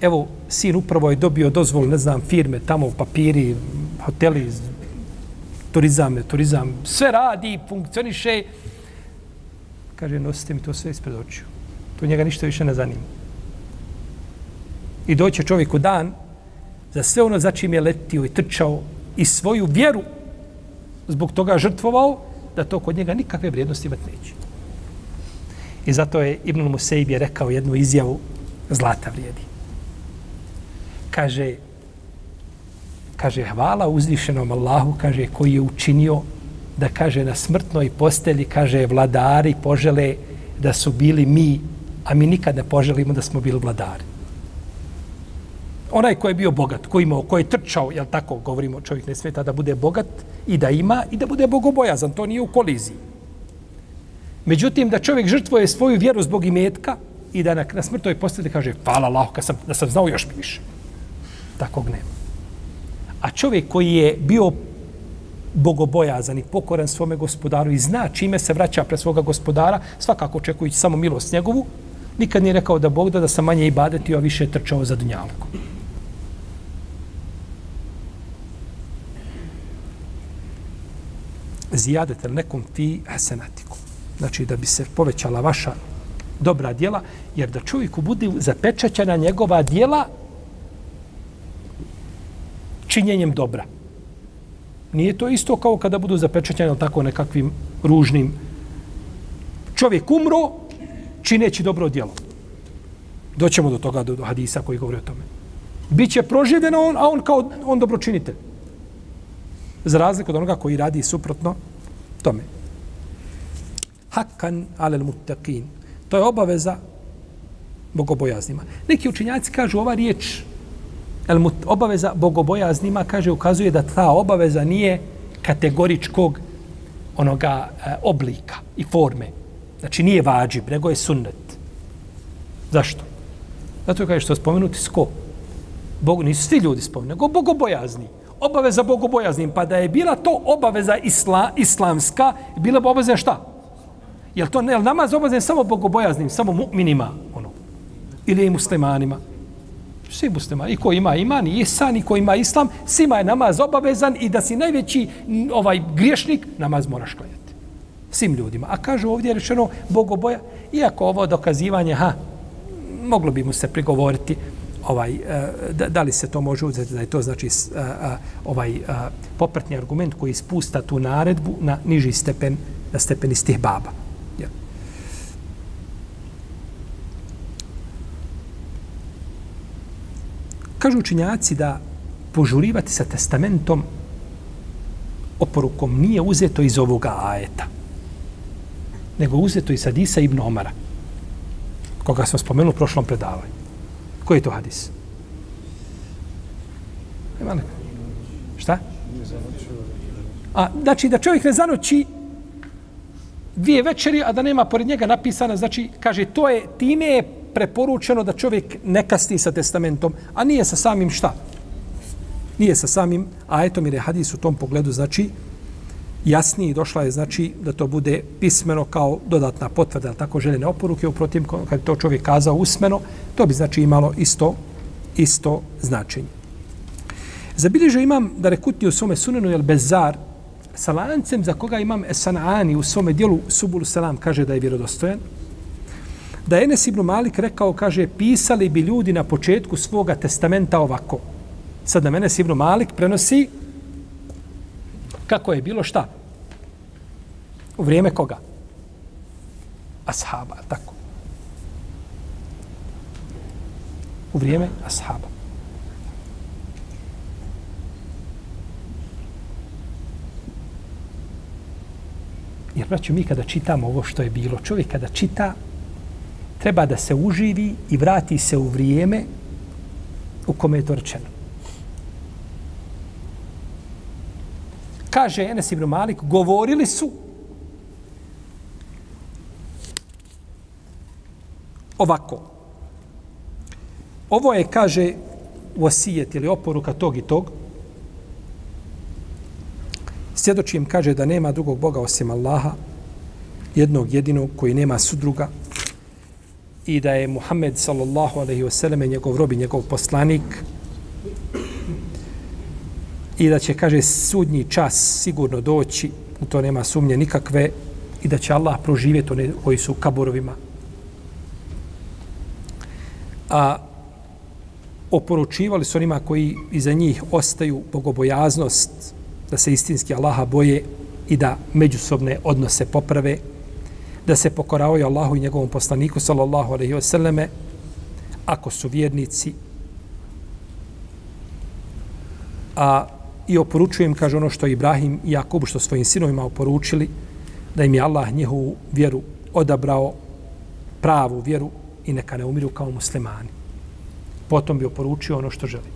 [SPEAKER 1] evo sin upravo je dobio dozvol, ne znam, firme, tamo papiri, hoteli, turizam, turizam, sve radi, funkcioniše. Kaže, nosite mi to sve ispred očiju. To njega ništa više ne zanima. I doće čovjeku dan, za sve ono za čim je letio i trčao i svoju vjeru zbog toga žrtvovao, da to kod njega nikakve vrijednosti imati neće. I zato je Ibn Museib je rekao jednu izjavu, zlata vrijedi. Kaže, kaže, hvala uzvišenom Allahu, kaže, koji je učinio da, kaže, na smrtnoj postelji, kaže, vladari požele da su bili mi, a mi nikad ne poželimo da smo bili vladari onaj ko je bio bogat, ko imao, ko je trčao, jel tako govorimo, čovjek ne smeta da bude bogat i da ima i da bude bogobojazan, to nije u koliziji. Međutim, da čovjek žrtvuje svoju vjeru zbog imetka i da na, na smrtoj postelji kaže, hvala Allah, kad sam, da sam znao još više. Takog nema. A čovjek koji je bio bogobojazan i pokoran svome gospodaru i zna čime se vraća pre svoga gospodara, svakako očekujući samo milost njegovu, nikad nije rekao da Bog da, da sam manje ibadetio, a više trčao za dunjalku. zijadete nekom fi hasenatiku. Znači da bi se povećala vaša dobra djela, jer da čovjeku bude zapečaćena njegova djela činjenjem dobra. Nije to isto kao kada budu zapečaćeni tako nekakvim ružnim. Čovjek umro čineći dobro djelo. Doćemo do toga, do, do hadisa koji govori o tome. Biće proživljen on, a on kao on dobročinitelj. Za razliku od onoga koji radi suprotno tome. Hakan alel muttaqin. To je obaveza bogobojaznima. Neki učinjaci kažu ova riječ el obaveza bogobojaznima kaže ukazuje da ta obaveza nije kategoričkog onoga e, oblika i forme. Znači nije vađib, nego je sunnet. Zašto? Zato kaže što spomenuti sko. Bog, nisu svi ljudi spomenuti, nego bogobojazni obaveza bogobojaznim, pa da je bila to obaveza isla, islamska, bila bi obaveza šta? Jel to ne, jel namaz obavezan samo bogobojaznim, samo mu'minima, ono, ili i muslimanima? Svi muslimani, i ko ima iman, i isan, i ko ima islam, svima je namaz obavezan i da si najveći ovaj griješnik, namaz moraš klanjati. Svim ljudima. A kaže ovdje je rečeno bogoboja, iako ovo dokazivanje, ha, moglo bi mu se prigovoriti, ovaj e, da, da li se to može uzeti da je to znači e, e, ovaj popretni popratni argument koji spusta tu naredbu na niži stepen na stepen istih baba. Ja. Kažu učinjaci da požurivati sa testamentom oporukom nije uzeto iz ovoga ajeta, nego uzeto iz Hadisa ibn Omara, koga sam spomenuo u prošlom predavanju. Koji je to hadis? E, Ima neka. Šta? A, znači, da čovjek ne zanoći dvije večeri, a da nema pored njega napisana, znači, kaže, to je, time je preporučeno da čovjek ne kasni sa testamentom, a nije sa samim šta? Nije sa samim ajetom, jer je hadis u tom pogledu, znači, jasniji došla je, znači, da to bude pismeno kao dodatna potvrda, ali tako željene oporuke, uprotim, kad to čovjek kazao usmeno, to bi, znači, imalo isto, isto značenje. Zabilježio imam da rekutni u svome sunenu, jel bezar, sa lancem za koga imam Esanani u svome dijelu Subulu Selam kaže da je vjerodostojan, da je Enes ibn Malik rekao, kaže, pisali bi ljudi na početku svoga testamenta ovako. Sad nam Enes ibn Malik prenosi kako je bilo šta? U vrijeme koga? Ashaba, tako. U vrijeme ashaba. Jer, braću, mi kada čitamo ovo što je bilo, čovjek kada čita, treba da se uživi i vrati se u vrijeme u kome je to rečeno. Kaže Enes ibn Malik, govorili su ovako. Ovo je, kaže, vosijet ili oporuka tog i tog. Svjedoči im kaže da nema drugog Boga osim Allaha, jednog jedinog koji nema sudruga i da je Muhammed sallallahu alaihi wasallam njegov rob i njegov poslanik i da će, kaže, sudnji čas sigurno doći, u to nema sumnje nikakve, i da će Allah proživjeti one koji su u kaborovima. A oporučivali su onima koji iza njih ostaju bogobojaznost, da se istinski Allaha boje i da međusobne odnose poprave, da se pokoravaju Allahu i njegovom poslaniku, sallallahu alejhi ve selleme ako su vjernici. A i oporučujem, kaže ono što Ibrahim i Jakub, što svojim sinovima oporučili, da im je Allah njihovu vjeru odabrao pravu vjeru i neka ne umiru kao muslimani. Potom bi oporučio ono što želi.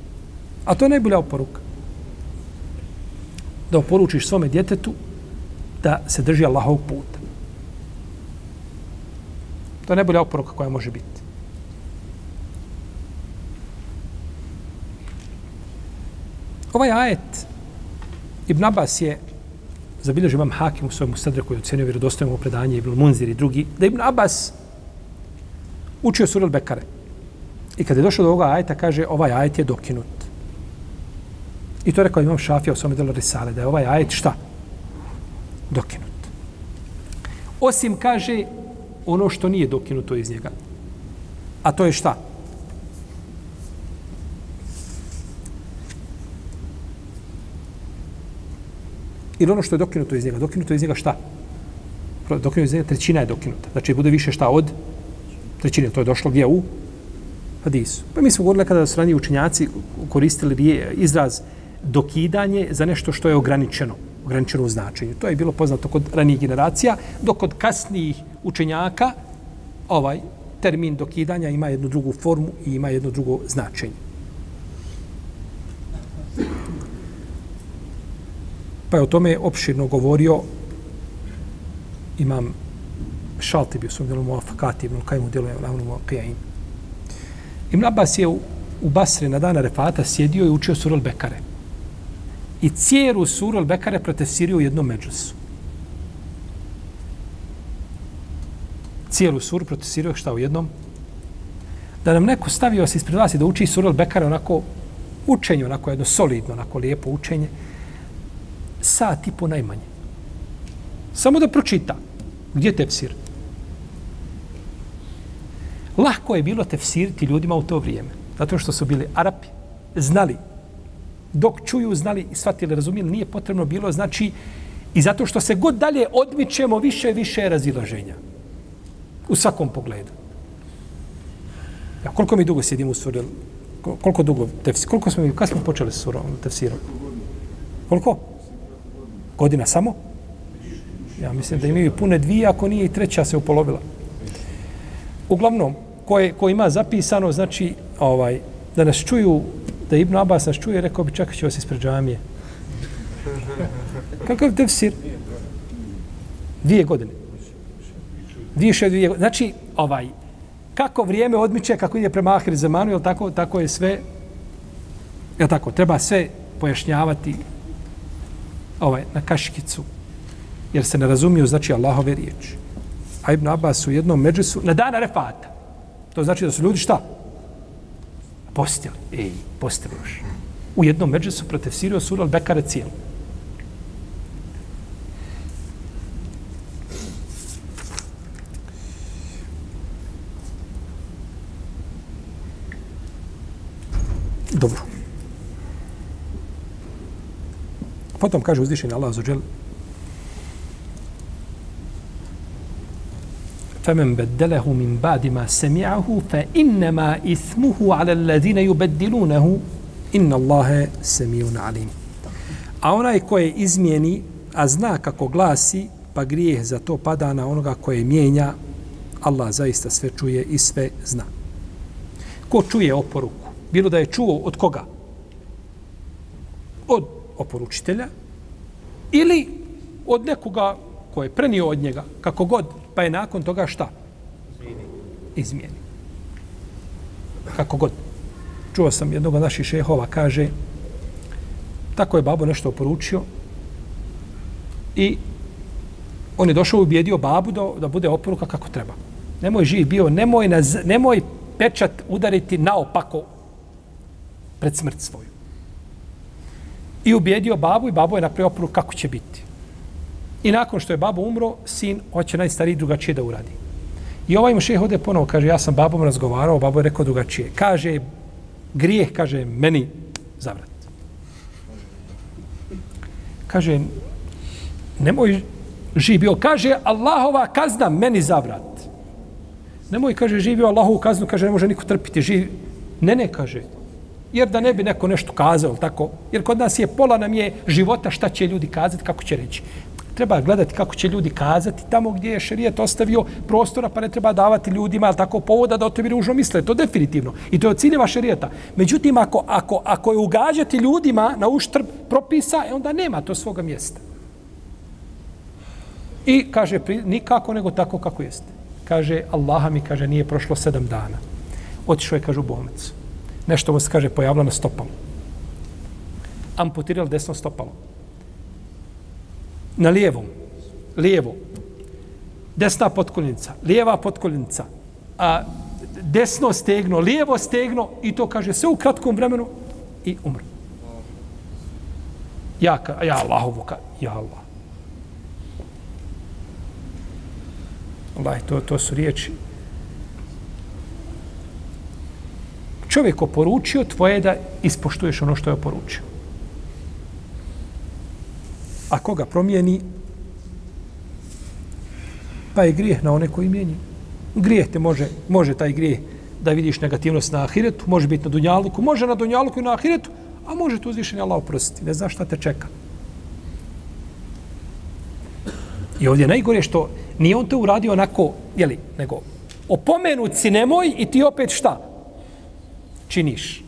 [SPEAKER 1] A to je najbolja oporuka da oporučiš svome djetetu da se drži Allahov puta. To je najbolja oporuka koja može biti. Ovaj ajet Ibn Abbas je zabilježio imam Hakim u svojom sadre koji je ocenio vjerodostojno predanje Ibn Munzir i drugi, da Ibn Abbas učio surel Bekare. I kada je došao do ovoga ajeta, kaže, ovaj ajet je dokinut. I to rekao imam Šafija u svome delu Risale, da je ovaj ajet šta? Dokinut. Osim kaže ono što nije dokinuto iz njega. A to je šta? Ili ono što je dokinuto iz njega. Dokinuto iz njega šta? Dokinuto iz njega trećina je dokinuta. Znači bude više šta od trećine. To je došlo gdje u hadisu. Pa mi smo govorili kada su ranije učenjaci koristili izraz dokidanje za nešto što je ograničeno, ograničeno u značenju. To je bilo poznato kod ranijih generacija, dok kod kasnijih učenjaka ovaj termin dokidanja ima jednu drugu formu i ima jedno drugo značenje. Pa je o tome opširno govorio imam šalti bi u svom delu muafakati, ibn Kajmu delu lavnu. Ibn Abbas je u, u Basri na dana refata sjedio i učio surul Bekare i cijeru suru Al-Bekare protestirio u jednom međusu. Cijelu suru protesirao šta u jednom? Da nam neko stavio se ispred vas i da uči suru Al-Bekare onako učenje, onako jedno solidno, onako lijepo učenje, sat i po najmanje. Samo da pročita. Gdje je tefsir? Lahko je bilo tefsiriti ljudima u to vrijeme. Zato što su bili Arapi, znali dok čuju, znali i shvatili, razumijeli, nije potrebno bilo, znači, i zato što se god dalje odmičemo, više i više razilaženja. U svakom pogledu. Ja, koliko mi dugo sjedimo u suri Koliko dugo tefsir? Koliko smo, mi- kad smo počeli s surom, tefsirom? Koliko? Godina samo? Ja mislim da imaju pune dvije, ako nije i treća se upolovila. Uglavnom, ko, je, ko ima zapisano, znači, ovaj, da nas čuju, da Ibn Abbas nas čuje, rekao bi čekat ću vas ispred džamije. Kakav tefsir? Dvije godine. Više dvije godine. Znači, ovaj, kako vrijeme odmiče, kako ide prema ahir zamanu, jel tako, tako je sve, jel tako, treba sve pojašnjavati ovaj, na kaškicu, jer se ne razumiju, znači, Allahove riječi. A Ibn Abbas u jednom međusu, na dana refata. To znači da su ljudi šta? Postili. Ej, postili još. U jednom međusu protefsirio sura al-Bekare cijelu. Dobro. Potom kaže uzvišeni Allah za džel فمن بدله من بعد ما سمعه فإنما إثمه على الذين يبدلونه إن الله سميع عليم A onaj koje izmijeni, a zna kako glasi, pa grijeh za to pada na onoga koje mijenja, Allah zaista sve čuje i sve zna. Ko čuje oporuku? Bilo da je čuo od koga? Od oporučitelja ili od nekoga ko je prenio od njega, kako god, pa je nakon toga šta? Izmijeni. Kako god. Čuo sam jednog od naših šehova, kaže, tako je babo nešto oporučio i on je došao i ubijedio babu da, da bude oporuka kako treba. Nemoj živ bio, nemoj, naz, nemoj pečat udariti naopako pred smrt svoju. I ubijedio babu i babo je napravio oporuku kako će biti. I nakon što je babo umro, sin hoće najstariji drugačije da uradi. I ovaj mu šeh ode ponovo, kaže, ja sam babom razgovarao, babo je rekao drugačije. Kaže, grijeh, kaže, meni zavrat. Kaže, nemoj živio. Kaže, Allahova kazna meni zavrat. Nemoj, kaže, živio Allahovu kaznu, kaže, ne može niko trpiti. Živ... Ne, ne, kaže. Jer da ne bi neko nešto kazao, tako. Jer kod nas je pola nam je života šta će ljudi kazati, kako će reći. Treba gledati kako će ljudi kazati tamo gdje je šerijet ostavio prostora, pa ne treba davati ljudima ali tako povoda da o tebi ružno misle. To definitivno. I to je od ciljeva šerijeta. Međutim, ako, ako, ako je ugađati ljudima na uštrb propisa, e onda nema to svoga mjesta. I kaže, nikako nego tako kako jeste. Kaže, Allaha mi, kaže, nije prošlo sedam dana. Otišao je, kaže, u bolnicu. Nešto mu se, kaže, pojavilo na stopalu. Amputirali desno stopalo. Na lijevom. Lijevo. Desna potkoljenica. Lijeva potkoljenica. A, desno stegno, lijevo stegno i to kaže sve u kratkom vremenu i umro. Ja, ka, ja Allahovu, ka, ja Allah. Allah, to, to su riječi. Čovjek oporučio, tvoje da ispoštuješ ono što je oporučio. A koga promijeni, pa je grijeh na one koji mijenji. Grijeh te može, može taj grijeh da vidiš negativnost na ahiretu, može biti na dunjaluku, može na dunjaluku i na ahiretu, a može to uzvišenje Allah oprostiti. Ne znaš šta te čeka. I ovdje je najgore što nije on to uradio onako, jeli, nego opomenut si nemoj i ti opet šta? Činiš.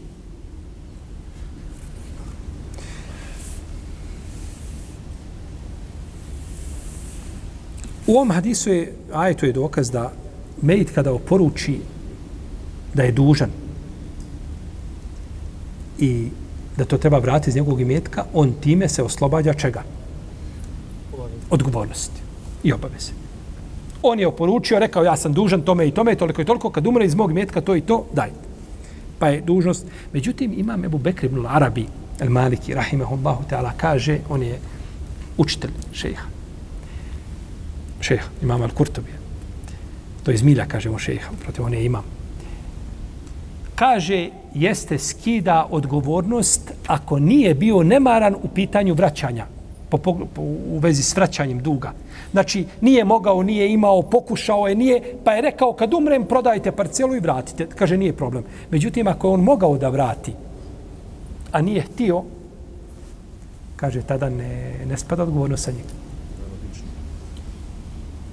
[SPEAKER 1] U ovom hadisu je, ajetu je dokaz da Mejit kada oporuči da je dužan i da to treba vratiti iz njegovog imetka, on time se oslobađa čega? Odgovornosti i obaveze. On je oporučio, rekao ja sam dužan tome i tome i toliko i toliko, kad umre iz mog imetka to i to, dajte. Pa je dužnost. Međutim, imam Ebu Bekr ibn Arabi, el Maliki, rahimahullahu ta'ala, kaže, on je učitelj šeha. Šeha, imam al-Kurtobi. To iz kaže kažemo šeha, protiv on je imam. Kaže, jeste skida odgovornost ako nije bio nemaran u pitanju vraćanja po, po, po, u vezi s vraćanjem duga. Znači, nije mogao, nije imao, pokušao je, nije, pa je rekao, kad umrem, prodajte parcelu i vratite. Kaže, nije problem. Međutim, ako je on mogao da vrati, a nije htio, kaže, tada ne, ne spada odgovornost sa njega.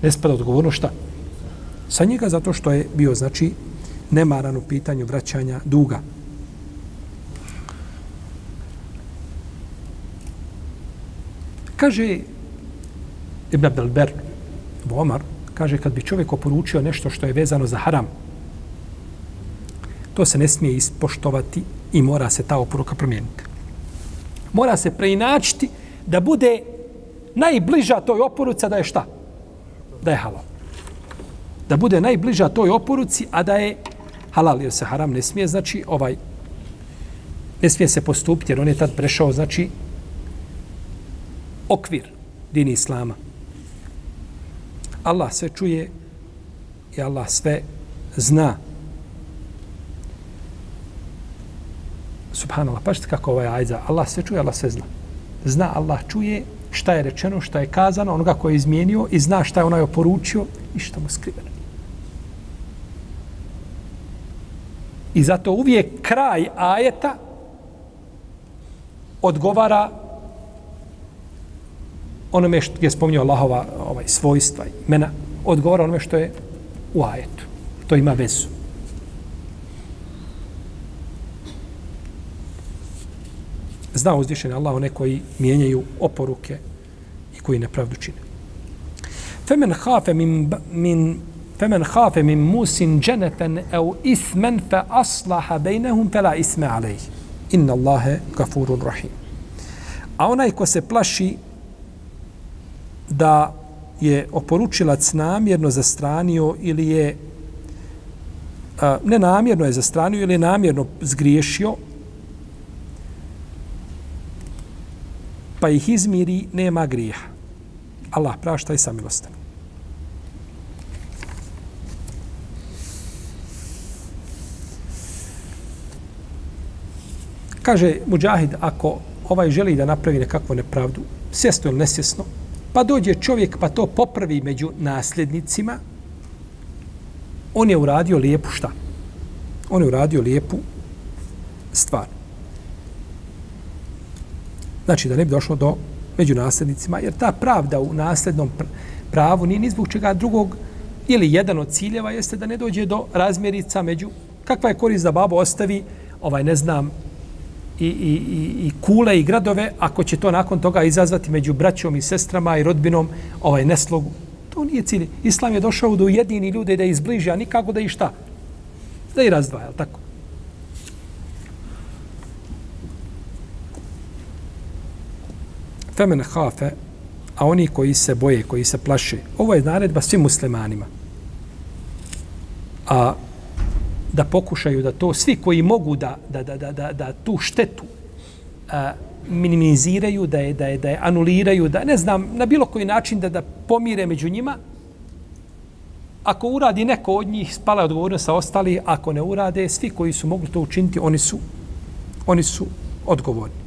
[SPEAKER 1] Ne spada odgovornost šta? Sa njega zato što je bio, znači, nemaran u pitanju vraćanja duga. Kaže Ibn Abdelber, Omar, kaže kad bi čovjek oporučio nešto što je vezano za haram, to se ne smije ispoštovati i mora se ta oporuka promijeniti. Mora se preinačiti da bude najbliža toj oporuci, da je šta? Da je halal. Da bude najbliža toj oporuci, a da je halal, jer se haram ne smije, znači ovaj, ne smije se postupiti, jer on je tad prešao, znači, okvir dini Islama. Allah sve čuje i Allah sve zna. Subhanallah, pašte kako ovaj ajza? Allah sve čuje, Allah sve zna. Zna, Allah čuje šta je rečeno, šta je kazano, onoga ko je izmijenio i zna šta je onaj oporučio i šta mu skriveno. I zato uvijek kraj ajeta odgovara onome što je spominjao Allahova ovaj, svojstva, imena, odgovara onome što je u ajetu. To ima vezu. Zna uzdišen Allah one koji mijenjaju oporuke i koji nepravdu čine. Femen hafe min, min femen hafe min musin dženeten au ismen fe aslaha bejnehum fe la isme alej. Inna Allahe gafurun rahim. A onaj ko se plaši da je oporučilac namjerno zastranio ili je a, nenamjerno je zastranio ili je namjerno zgriješio, pa ih izmiri, nema grijeha. Allah prašta i samilostan. Kaže Mujahid, ako ovaj želi da napravi nekakvu nepravdu, svjesno ili nesvjesno, pa dođe čovjek pa to popravi među nasljednicima, on je uradio lijepu šta? On je uradio lijepu stvar. Znači da ne bi došlo do među nasljednicima, jer ta pravda u nasljednom pravu nije ni zbog čega drugog ili jedan od ciljeva jeste da ne dođe do razmjerica među kakva je korist da babo ostavi ovaj ne znam i, i, i, i kule i gradove, ako će to nakon toga izazvati među braćom i sestrama i rodbinom ovaj neslogu. To nije cilj. Islam je došao da ujedini ljude da izbliži, a nikako da i šta? Da i razdvaja, tako? Femen hafe, a oni koji se boje, koji se plaše, ovo je naredba svim muslimanima. A da pokušaju da to svi koji mogu da, da, da, da, da, da tu štetu a, minimiziraju, da je, da, je, da je anuliraju, da ne znam, na bilo koji način da, da pomire među njima, ako uradi neko od njih, spala je odgovornost sa ostali, ako ne urade, svi koji su mogli to učiniti, oni su, oni su odgovorni.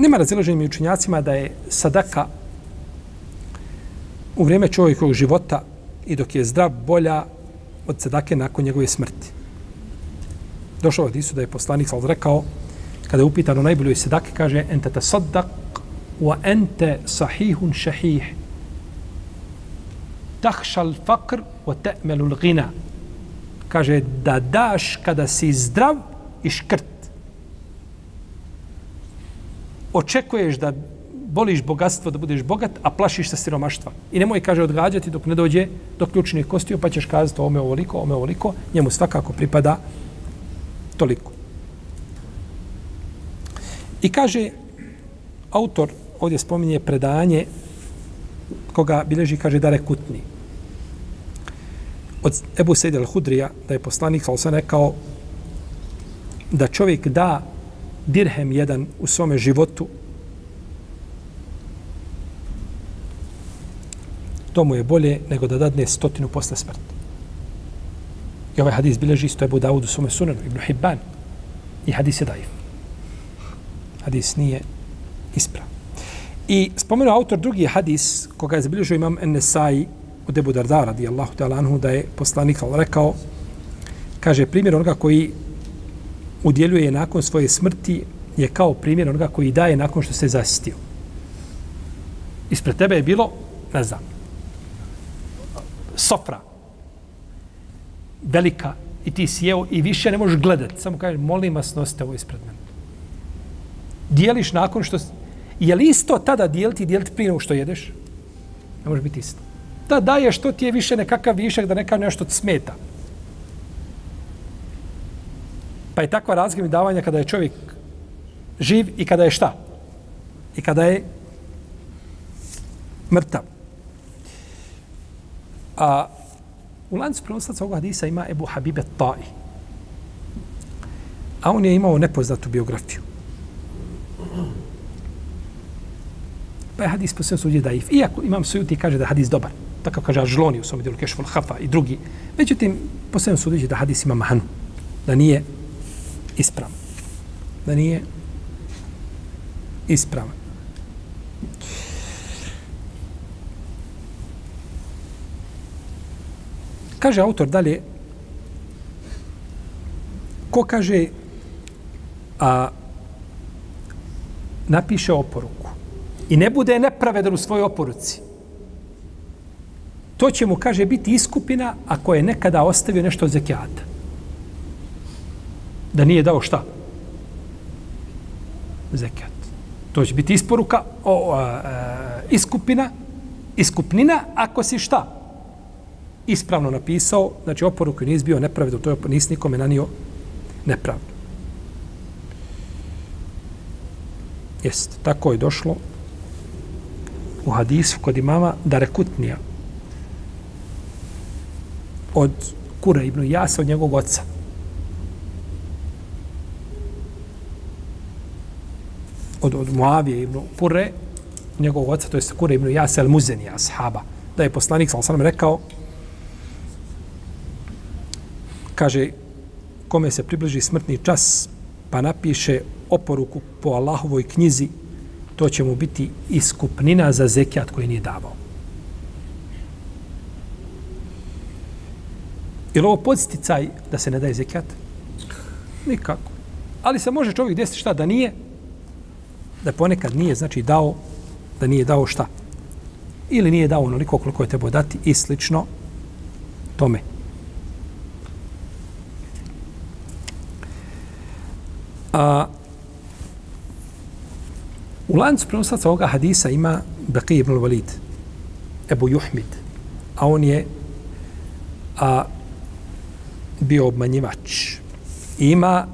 [SPEAKER 1] Nema razilaženja među učinjacima da je sadaka u vrijeme čovjekovog života i dok je zdrav bolja od sadake nakon njegove smrti. Došao od Isu da je poslanik sal rekao kada je upitan o najboljoj sadake kaže ente te saddak wa ente sahihun šahih tahšal fakr wa te'melul gina. kaže da daš kada si zdrav i škrt očekuješ da boliš bogatstvo, da budeš bogat, a plašiš se siromaštva. I nemoj, kaže, odgađati dok ne dođe do ključnih kostiju, pa ćeš kazati ome ovoliko, ome ovoliko, njemu svakako pripada toliko. I kaže, autor ovdje spominje predanje koga bileži, kaže, da rekutni. Od Ebu Sejde al-Hudrija, da je poslanik, ali sam rekao, da čovjek da dirhem jedan u svome životu, to mu je bolje nego da dadne stotinu posle smrti. I ovaj hadis bileži isto Ebu Dawud u svome sunanu, Ibn Hibban. I hadis je daif. Hadis nije isprav. I spomenuo autor drugi hadis koga je zabilježio imam Nesai od Ebu Darda radijallahu ta'ala anhu da je poslanik rekao kaže primjer onoga koji udjeljuje nakon svoje smrti je kao primjer onoga koji daje nakon što se zasitio. Ispred tebe je bilo, ne znam, sofra, velika, i ti si jeo i više ne možeš gledati. Samo kaže, molim vas, nosite ovo ispred mene. Dijeliš nakon što... Je li isto tada dijeliti i dijeliti prije nego što jedeš? Ne može biti isto. Da daješ što ti je više nekakav višak, da neka nešto ti smeta. Pa je takva razlika davanja kada je čovjek živ i kada je šta? I kada je mrtav. A u lancu prenoslaca ovog hadisa ima Ebu Habibe Ta'i. A on je imao nepoznatu biografiju. Pa je hadis po svem suđe daif. Iako imam sujuti kaže da hadis dobar. Tako kaže Ažloni u svom djelu Kešful Hafa i drugi. Međutim, po svem suđe da hadis ima mahanu. Da nije ispravan. Da nije ispravan. Kaže autor dalje, ko kaže, a napiše oporuku i ne bude nepravedan u svojoj oporuci, to će mu, kaže, biti iskupina ako je nekada ostavio nešto od zekijata. Da nije dao šta? Zekat. To će biti isporuka, o, a, a, e, iskupina, iskupnina ako si šta? ispravno napisao, znači oporuku nije bio nepravedu, to je nis nikome nanio nepravdu. Jest, tako je došlo u hadisu kod imama Darekutnija od Kura ibn Jasa, od njegovog oca. Od, od Muavije ibn Pure, njegovog oca, to je Kura ibn Jasa, el Muzenija, sahaba. Da je poslanik, sal sam rekao, kaže, kome se približi smrtni čas, pa napiše oporuku po Allahovoj knjizi, to će mu biti iskupnina za zekijat koji nije davao. Je li ovo podsticaj da se ne daje zekijat? Nikako. Ali se može čovjek desiti šta da nije, da ponekad nije, znači dao, da nije dao šta. Ili nije dao onoliko koliko je trebao dati i slično tome. A, u lancu prenosaca ovoga hadisa ima Baqi ibn Walid, Ebu Juhmid, a on je a, bio obmanjivač. Ima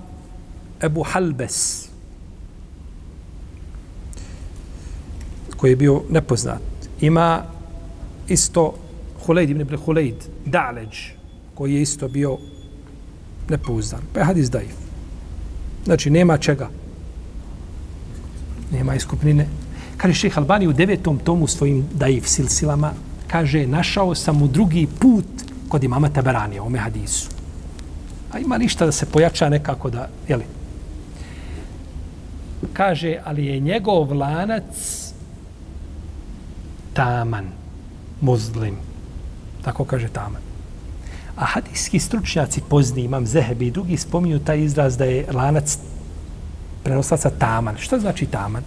[SPEAKER 1] Ebu Halbes, koji je bio nepoznat. Ima isto Huleid ibn Ibn Huleid, Da'leđ, koji je isto bio nepouzdan. Pa je hadis daif. Znači, nema čega. Nema iskupnine. Kaže šeheh Albani u devetom tomu svojim daif silsilama, kaže, našao sam u drugi put kod imama Taberanija, ome hadisu. A ima ništa da se pojača nekako da, jeli? Kaže, ali je njegov lanac taman, muzlim. Tako kaže taman. A hadijski stručnjaci pozni, imam Zehebi i drugi spominju taj izraz da je lanac prenoslaca taman. Što znači taman?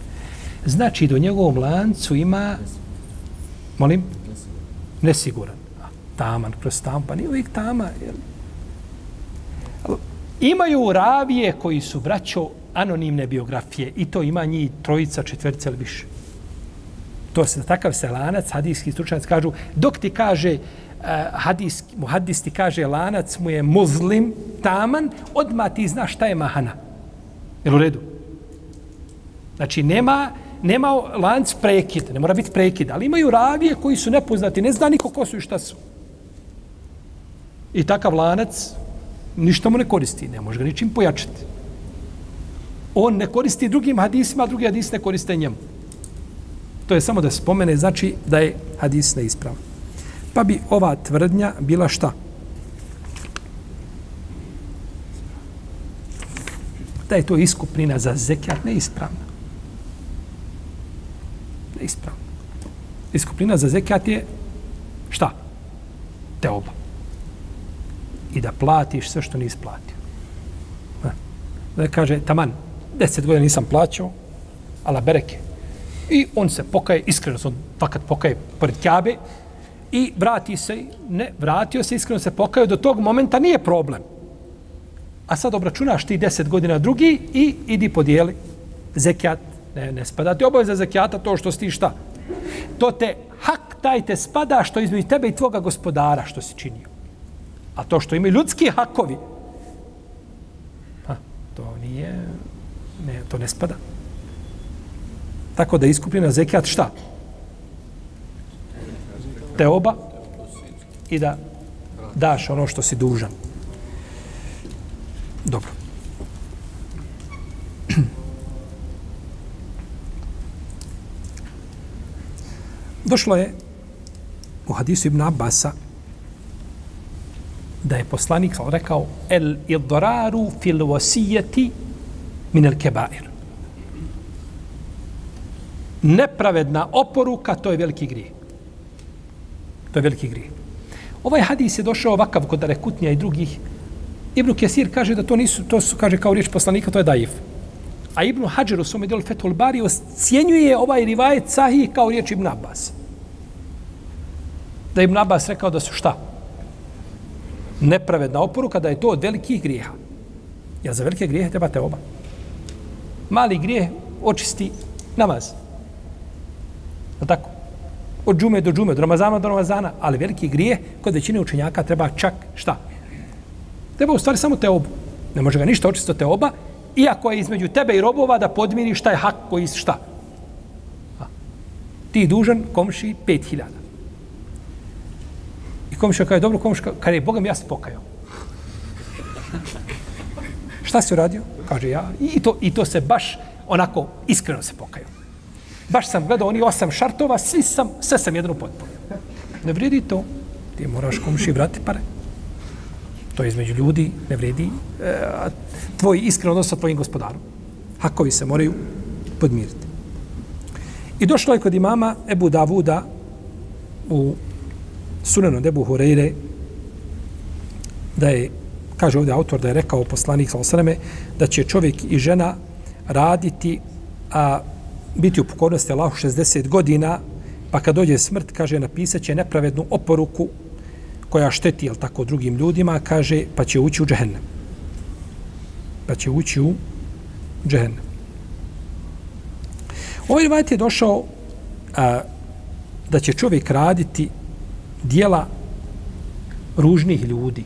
[SPEAKER 1] Znači do njegovom lancu ima, molim, nesiguran. Taman, kroz taman, pa nije uvijek tama. Jel? Imaju ravije koji su braćo anonimne biografije i to ima njih trojica, četverica ili više. To se takav se lanac, hadijski stručnjaci kažu, dok ti kaže, eh, uh, hadis, muhadis ti kaže lanac mu je muzlim, taman, odma ti znaš šta je mahana. Jel u redu? Znači, nema, nema lanc prekid, ne mora biti prekid, ali imaju ravije koji su nepoznati, ne zna niko ko su i šta su. I takav lanac ništa mu ne koristi, ne može ga ničim pojačati. On ne koristi drugim hadisima, a drugi hadis ne koriste njemu. To je samo da spomene, znači da je hadis neispravan. Pa bi ova tvrdnja bila šta? Da je to iskupnina za zekijat neispravna. Neispravna. Iskupnina za zekijat je šta? Teoba. I da platiš sve što nisi platio. Da kaže, taman, deset godina nisam plaćao, ala bereke. I on se pokaje, iskreno se on fakat pokaje pored Kjabe i vrati se, ne, vratio se, iskreno se pokaje, do tog momenta nije problem. A sad obračunaš ti deset godina drugi i idi podijeli zekijat. Ne, ne spada ti obaveza zekijata to što si ti šta. To te hak taj te spada što između tebe i tvoga gospodara što si činio. A to što imaju ljudski hakovi, ha, to nije, ne, to ne spada. Tako da iskupljena zekijat šta? Te oba i da daš ono što si dužan. Dobro. Došlo je u hadisu Ibn Abbasa da je poslanik rekao el idraru fil wasiyati min al kebair nepravedna oporuka, to je veliki grije. To je veliki grije. Ovaj hadis je došao ovakav kod Arekutnija i drugih. Ibn Kesir kaže da to nisu, to su, kaže kao riječ poslanika, to je daif. A Ibn Hajar u svome delu Fethul Bari ocjenjuje ovaj rivajet sahih kao riječ Ibn Abbas. Da Ibn Abbas rekao da su šta? Nepravedna oporuka, da je to od velikih grijeha. Ja za velike grijehe trebate oba. Mali grijeh očisti namaz. Je tako? Od džume do džume, od Ramazana do Ramazana, ali veliki grije kod većine učenjaka treba čak šta? Treba u stvari samo te obu. Ne može ga ništa očistiti te oba, iako je između tebe i robova da podmiri šta je hak koji šta. A. Ti dužan komši 5000. I komšija kaže, dobro komšija, kada je Bogam ja se pokajao. šta si uradio? Kaže ja. I to, I to se baš onako iskreno se pokajao baš sam gledao oni osam šartova, svi sam, sve sam jedno potpuno. Ne vredi to. Ti moraš komši vrati pare. To je između ljudi, ne vredi e, tvoj iskren odnos sa tvojim gospodarom. Hakovi se moraju podmiriti. I došlo je kod imama Ebu Davuda u sunenu Ebu Hureyre da je, kaže ovdje autor, da je rekao poslanik sa da će čovjek i žena raditi a biti u pokornosti Allahu 60 godina, pa kad dođe smrt, kaže, napisat će nepravednu oporuku koja šteti, jel tako, drugim ljudima, kaže, pa će ući u džehennem. Pa će ući u džehennem. Ovaj rivajt je došao a, da će čovjek raditi dijela ružnih ljudi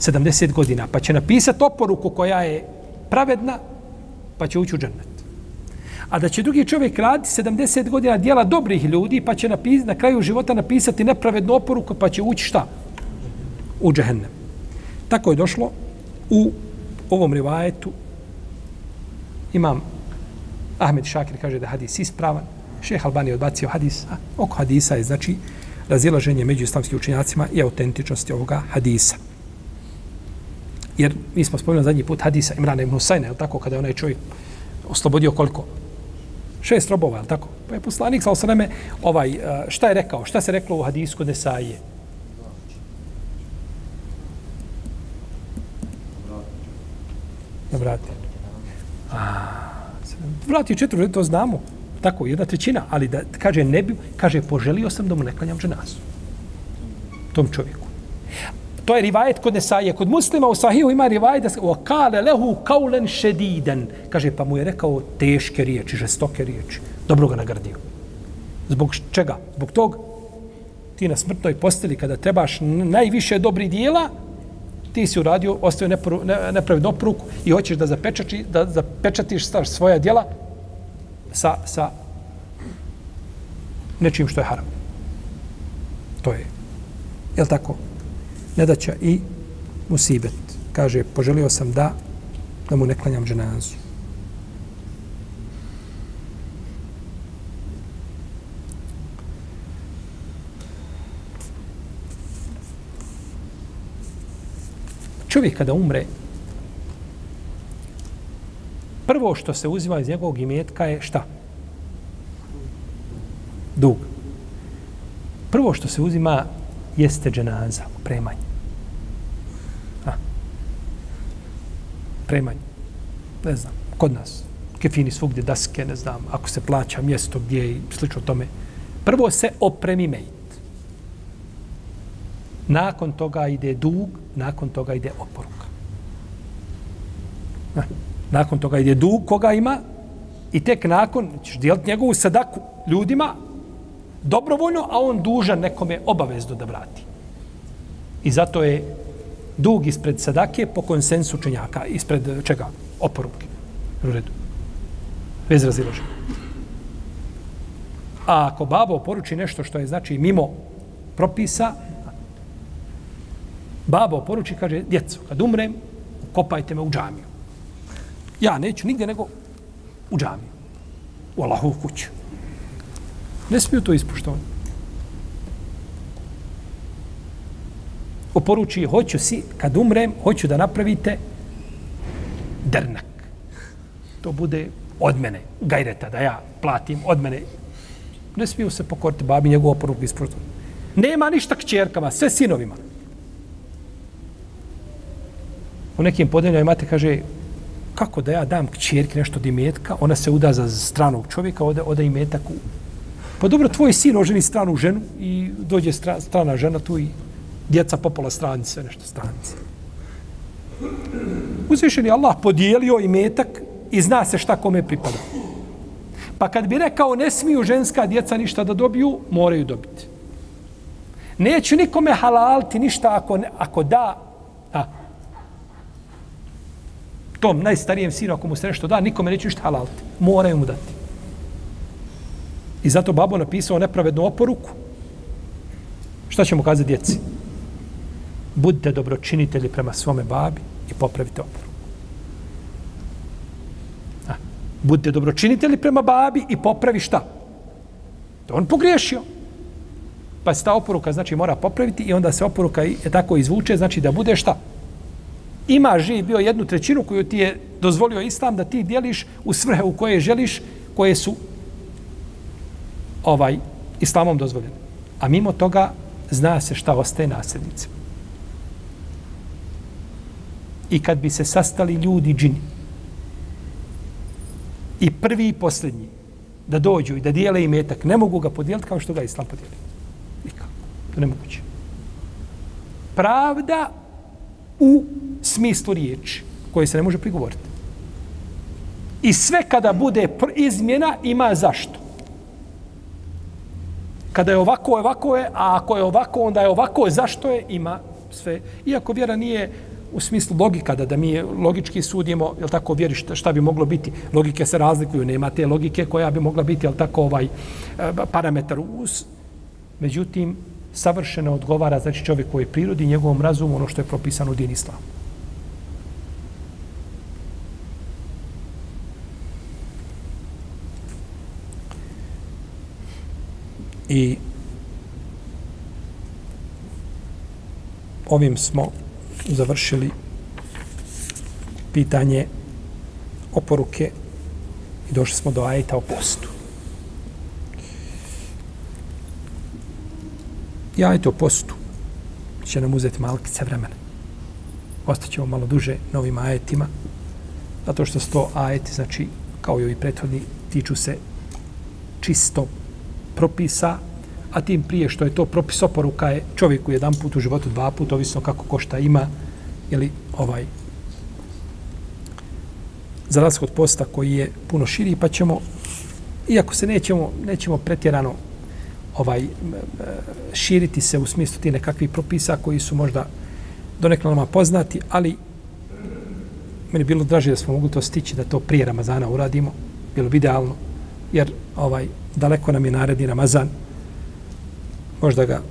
[SPEAKER 1] 70 godina, pa će napisati oporuku koja je pravedna, pa će ući u džennet a da će drugi čovjek raditi 70 godina dijela dobrih ljudi, pa će napis, na kraju života napisati nepravednu oporuku, pa će ući šta? U džehennem. Tako je došlo u ovom rivajetu. Imam Ahmed Šakir kaže da hadis ispravan. Šeh Albani odbacio hadis. A oko hadisa je znači razilaženje među islamskim učenjacima i autentičnosti ovoga hadisa. Jer mi smo spomenuli zadnji put hadisa Imrana ibn Husayna, je tako, kada je onaj čovjek oslobodio koliko? Šest robova, je tako? Pa je poslanik, sa osreme, ovaj, eh, šta je rekao? Šta se reklo u hadisu kod Nesaije? Da vrati. A, vrati četiri, to znamo. Tako, jedna trećina, ali da kaže ne bi, kaže poželio sam da mu ne klanjam dženazu. Tom čovjeku. To je rivajet kod Nesaije. Kod muslima u Sahihu ima rivajet da se o kale lehu kaulen šediden. Kaže, pa mu je rekao teške riječi, žestoke riječi. Dobro ga nagradio. Zbog čega? Zbog tog ti na smrtnoj posteli kada trebaš najviše dobri dijela, ti si uradio, ostavio nepravednu opruku i hoćeš da zapečači, da zapečatiš svoja dijela sa, sa nečim što je haram. To je. Je li tako? nedaća i musibet. Kaže, poželio sam da, da mu ne klanjam dženazu. Čovjek kada umre, prvo što se uzima iz njegovog imetka je šta? Dug. Prvo što se uzima jeste dženaza, opremanje. Premanje. Ne znam, kod nas. Kefini svugdje daske, ne znam, ako se plaća mjesto gdje i slično tome. Prvo se opremi mejt. Nakon toga ide dug, nakon toga ide oporuka. Na, Nakon toga ide dug koga ima i tek nakon ćeš dijeliti njegovu sadaku ljudima dobrovoljno, a on dužan nekome obavezno da vrati. I zato je dug ispred sadake po konsensu čenjaka, ispred e, čega? Oporuke. U redu. Bez razilaženja. A ako babo poruči nešto što je znači mimo propisa, babo poruči, kaže, djeco, kad umrem, kopajte me u džamiju. Ja neću nigdje nego u džamiju. U Allahovu kuću. Ne smiju to ispuštovati. Oporuči, hoću si, kad umrem, hoću da napravite drnak. To bude od mene, gajreta, da ja platim od mene. Ne smiju se pokoriti babi njegovu oporuku ispuštovati. Nema ništa k čerkama, sve sinovima. U nekim podeljama imate, kaže, kako da ja dam kćerki nešto od imetka, ona se uda za stranog čovjeka, ode, ode imetak u... Pa dobro, tvoj sin oženi stranu ženu i dođe stra, strana žena tu i djeca popola stranice, nešto stranci. Uzvišen je Allah podijelio i metak i zna se šta kome pripada. Pa kad bi rekao ne smiju ženska djeca ništa da dobiju, moraju dobiti. Neću nikome halalti ništa ako, ne, ako da, a, tom najstarijem sinu, ako mu se nešto da, nikome neću ništa halalti. Moraju mu dati. I zato babo napisao nepravednu oporuku. Šta ćemo kazati djeci? Budite dobročinitelji prema svome babi i popravite oporu. A, budite dobročinitelji prema babi i popravi šta? To on pogriješio. Pa se ta oporuka znači mora popraviti i onda se oporuka je tako izvuče, znači da bude šta? ima živ bio jednu trećinu koju ti je dozvolio islam da ti dijeliš u svrhe u koje želiš, koje su ovaj islamom dozvoljene. A mimo toga zna se šta ostaje nasljednicima. I kad bi se sastali ljudi džini i prvi i posljednji da dođu i da dijele imetak, ne mogu ga podijeliti kao što ga islam podijeli. Nikako. To ne moguće. Pravda u smislu riječi koje se ne može prigovoriti. I sve kada bude izmjena ima zašto. Kada je ovako, ovako je, a ako je ovako, onda je ovako, zašto je, ima sve. Iako vjera nije u smislu logika, da, da mi logički sudimo, je tako, vjeri šta, šta bi moglo biti. Logike se razlikuju, nema te logike koja bi mogla biti, je tako, ovaj e, parametar uz. Međutim, savršeno odgovara, znači čovjek koji je prirodi, njegovom razumu, ono što je propisano u din islamu. I ovim smo završili pitanje oporuke i došli smo do ajeta o postu. I ajet o postu će nam uzeti malkice vremena. Ostaćemo malo duže novim ajetima, zato što sto ajeti, znači, kao i ovi prethodni, tiču se čisto propisa, a tim prije što je to propis oporuka je čovjeku jedan put u životu, dva put, ovisno kako ko šta ima, ili ovaj, za razhod posta koji je puno širi, pa ćemo, iako se nećemo, nećemo pretjerano ovaj širiti se u smislu ti nekakvih propisa koji su možda donekle nama poznati, ali meni bilo draže da smo mogli to stići, da to prije Ramazana uradimo, bilo bi idealno, jer ovaj daleko nam je naredni Ramazan, možda ga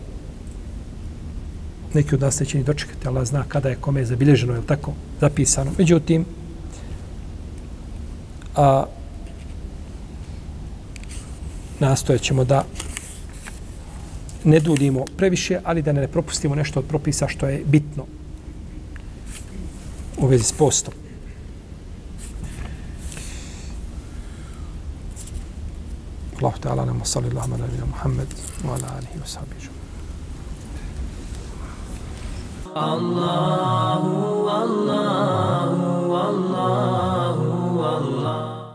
[SPEAKER 1] neki od nas neće ni dočekati, Allah zna kada je kome je zabilježeno, je tako, zapisano. Međutim, a, nastojat ćemo da ne duljimo previše, ali da ne propustimo nešto od propisa što je bitno. u vezi s postom. الله تعالى اللهم صلى الله على نبينا محمد وعلى آله وصحبه أجمعين. الله
[SPEAKER 3] الله الله الله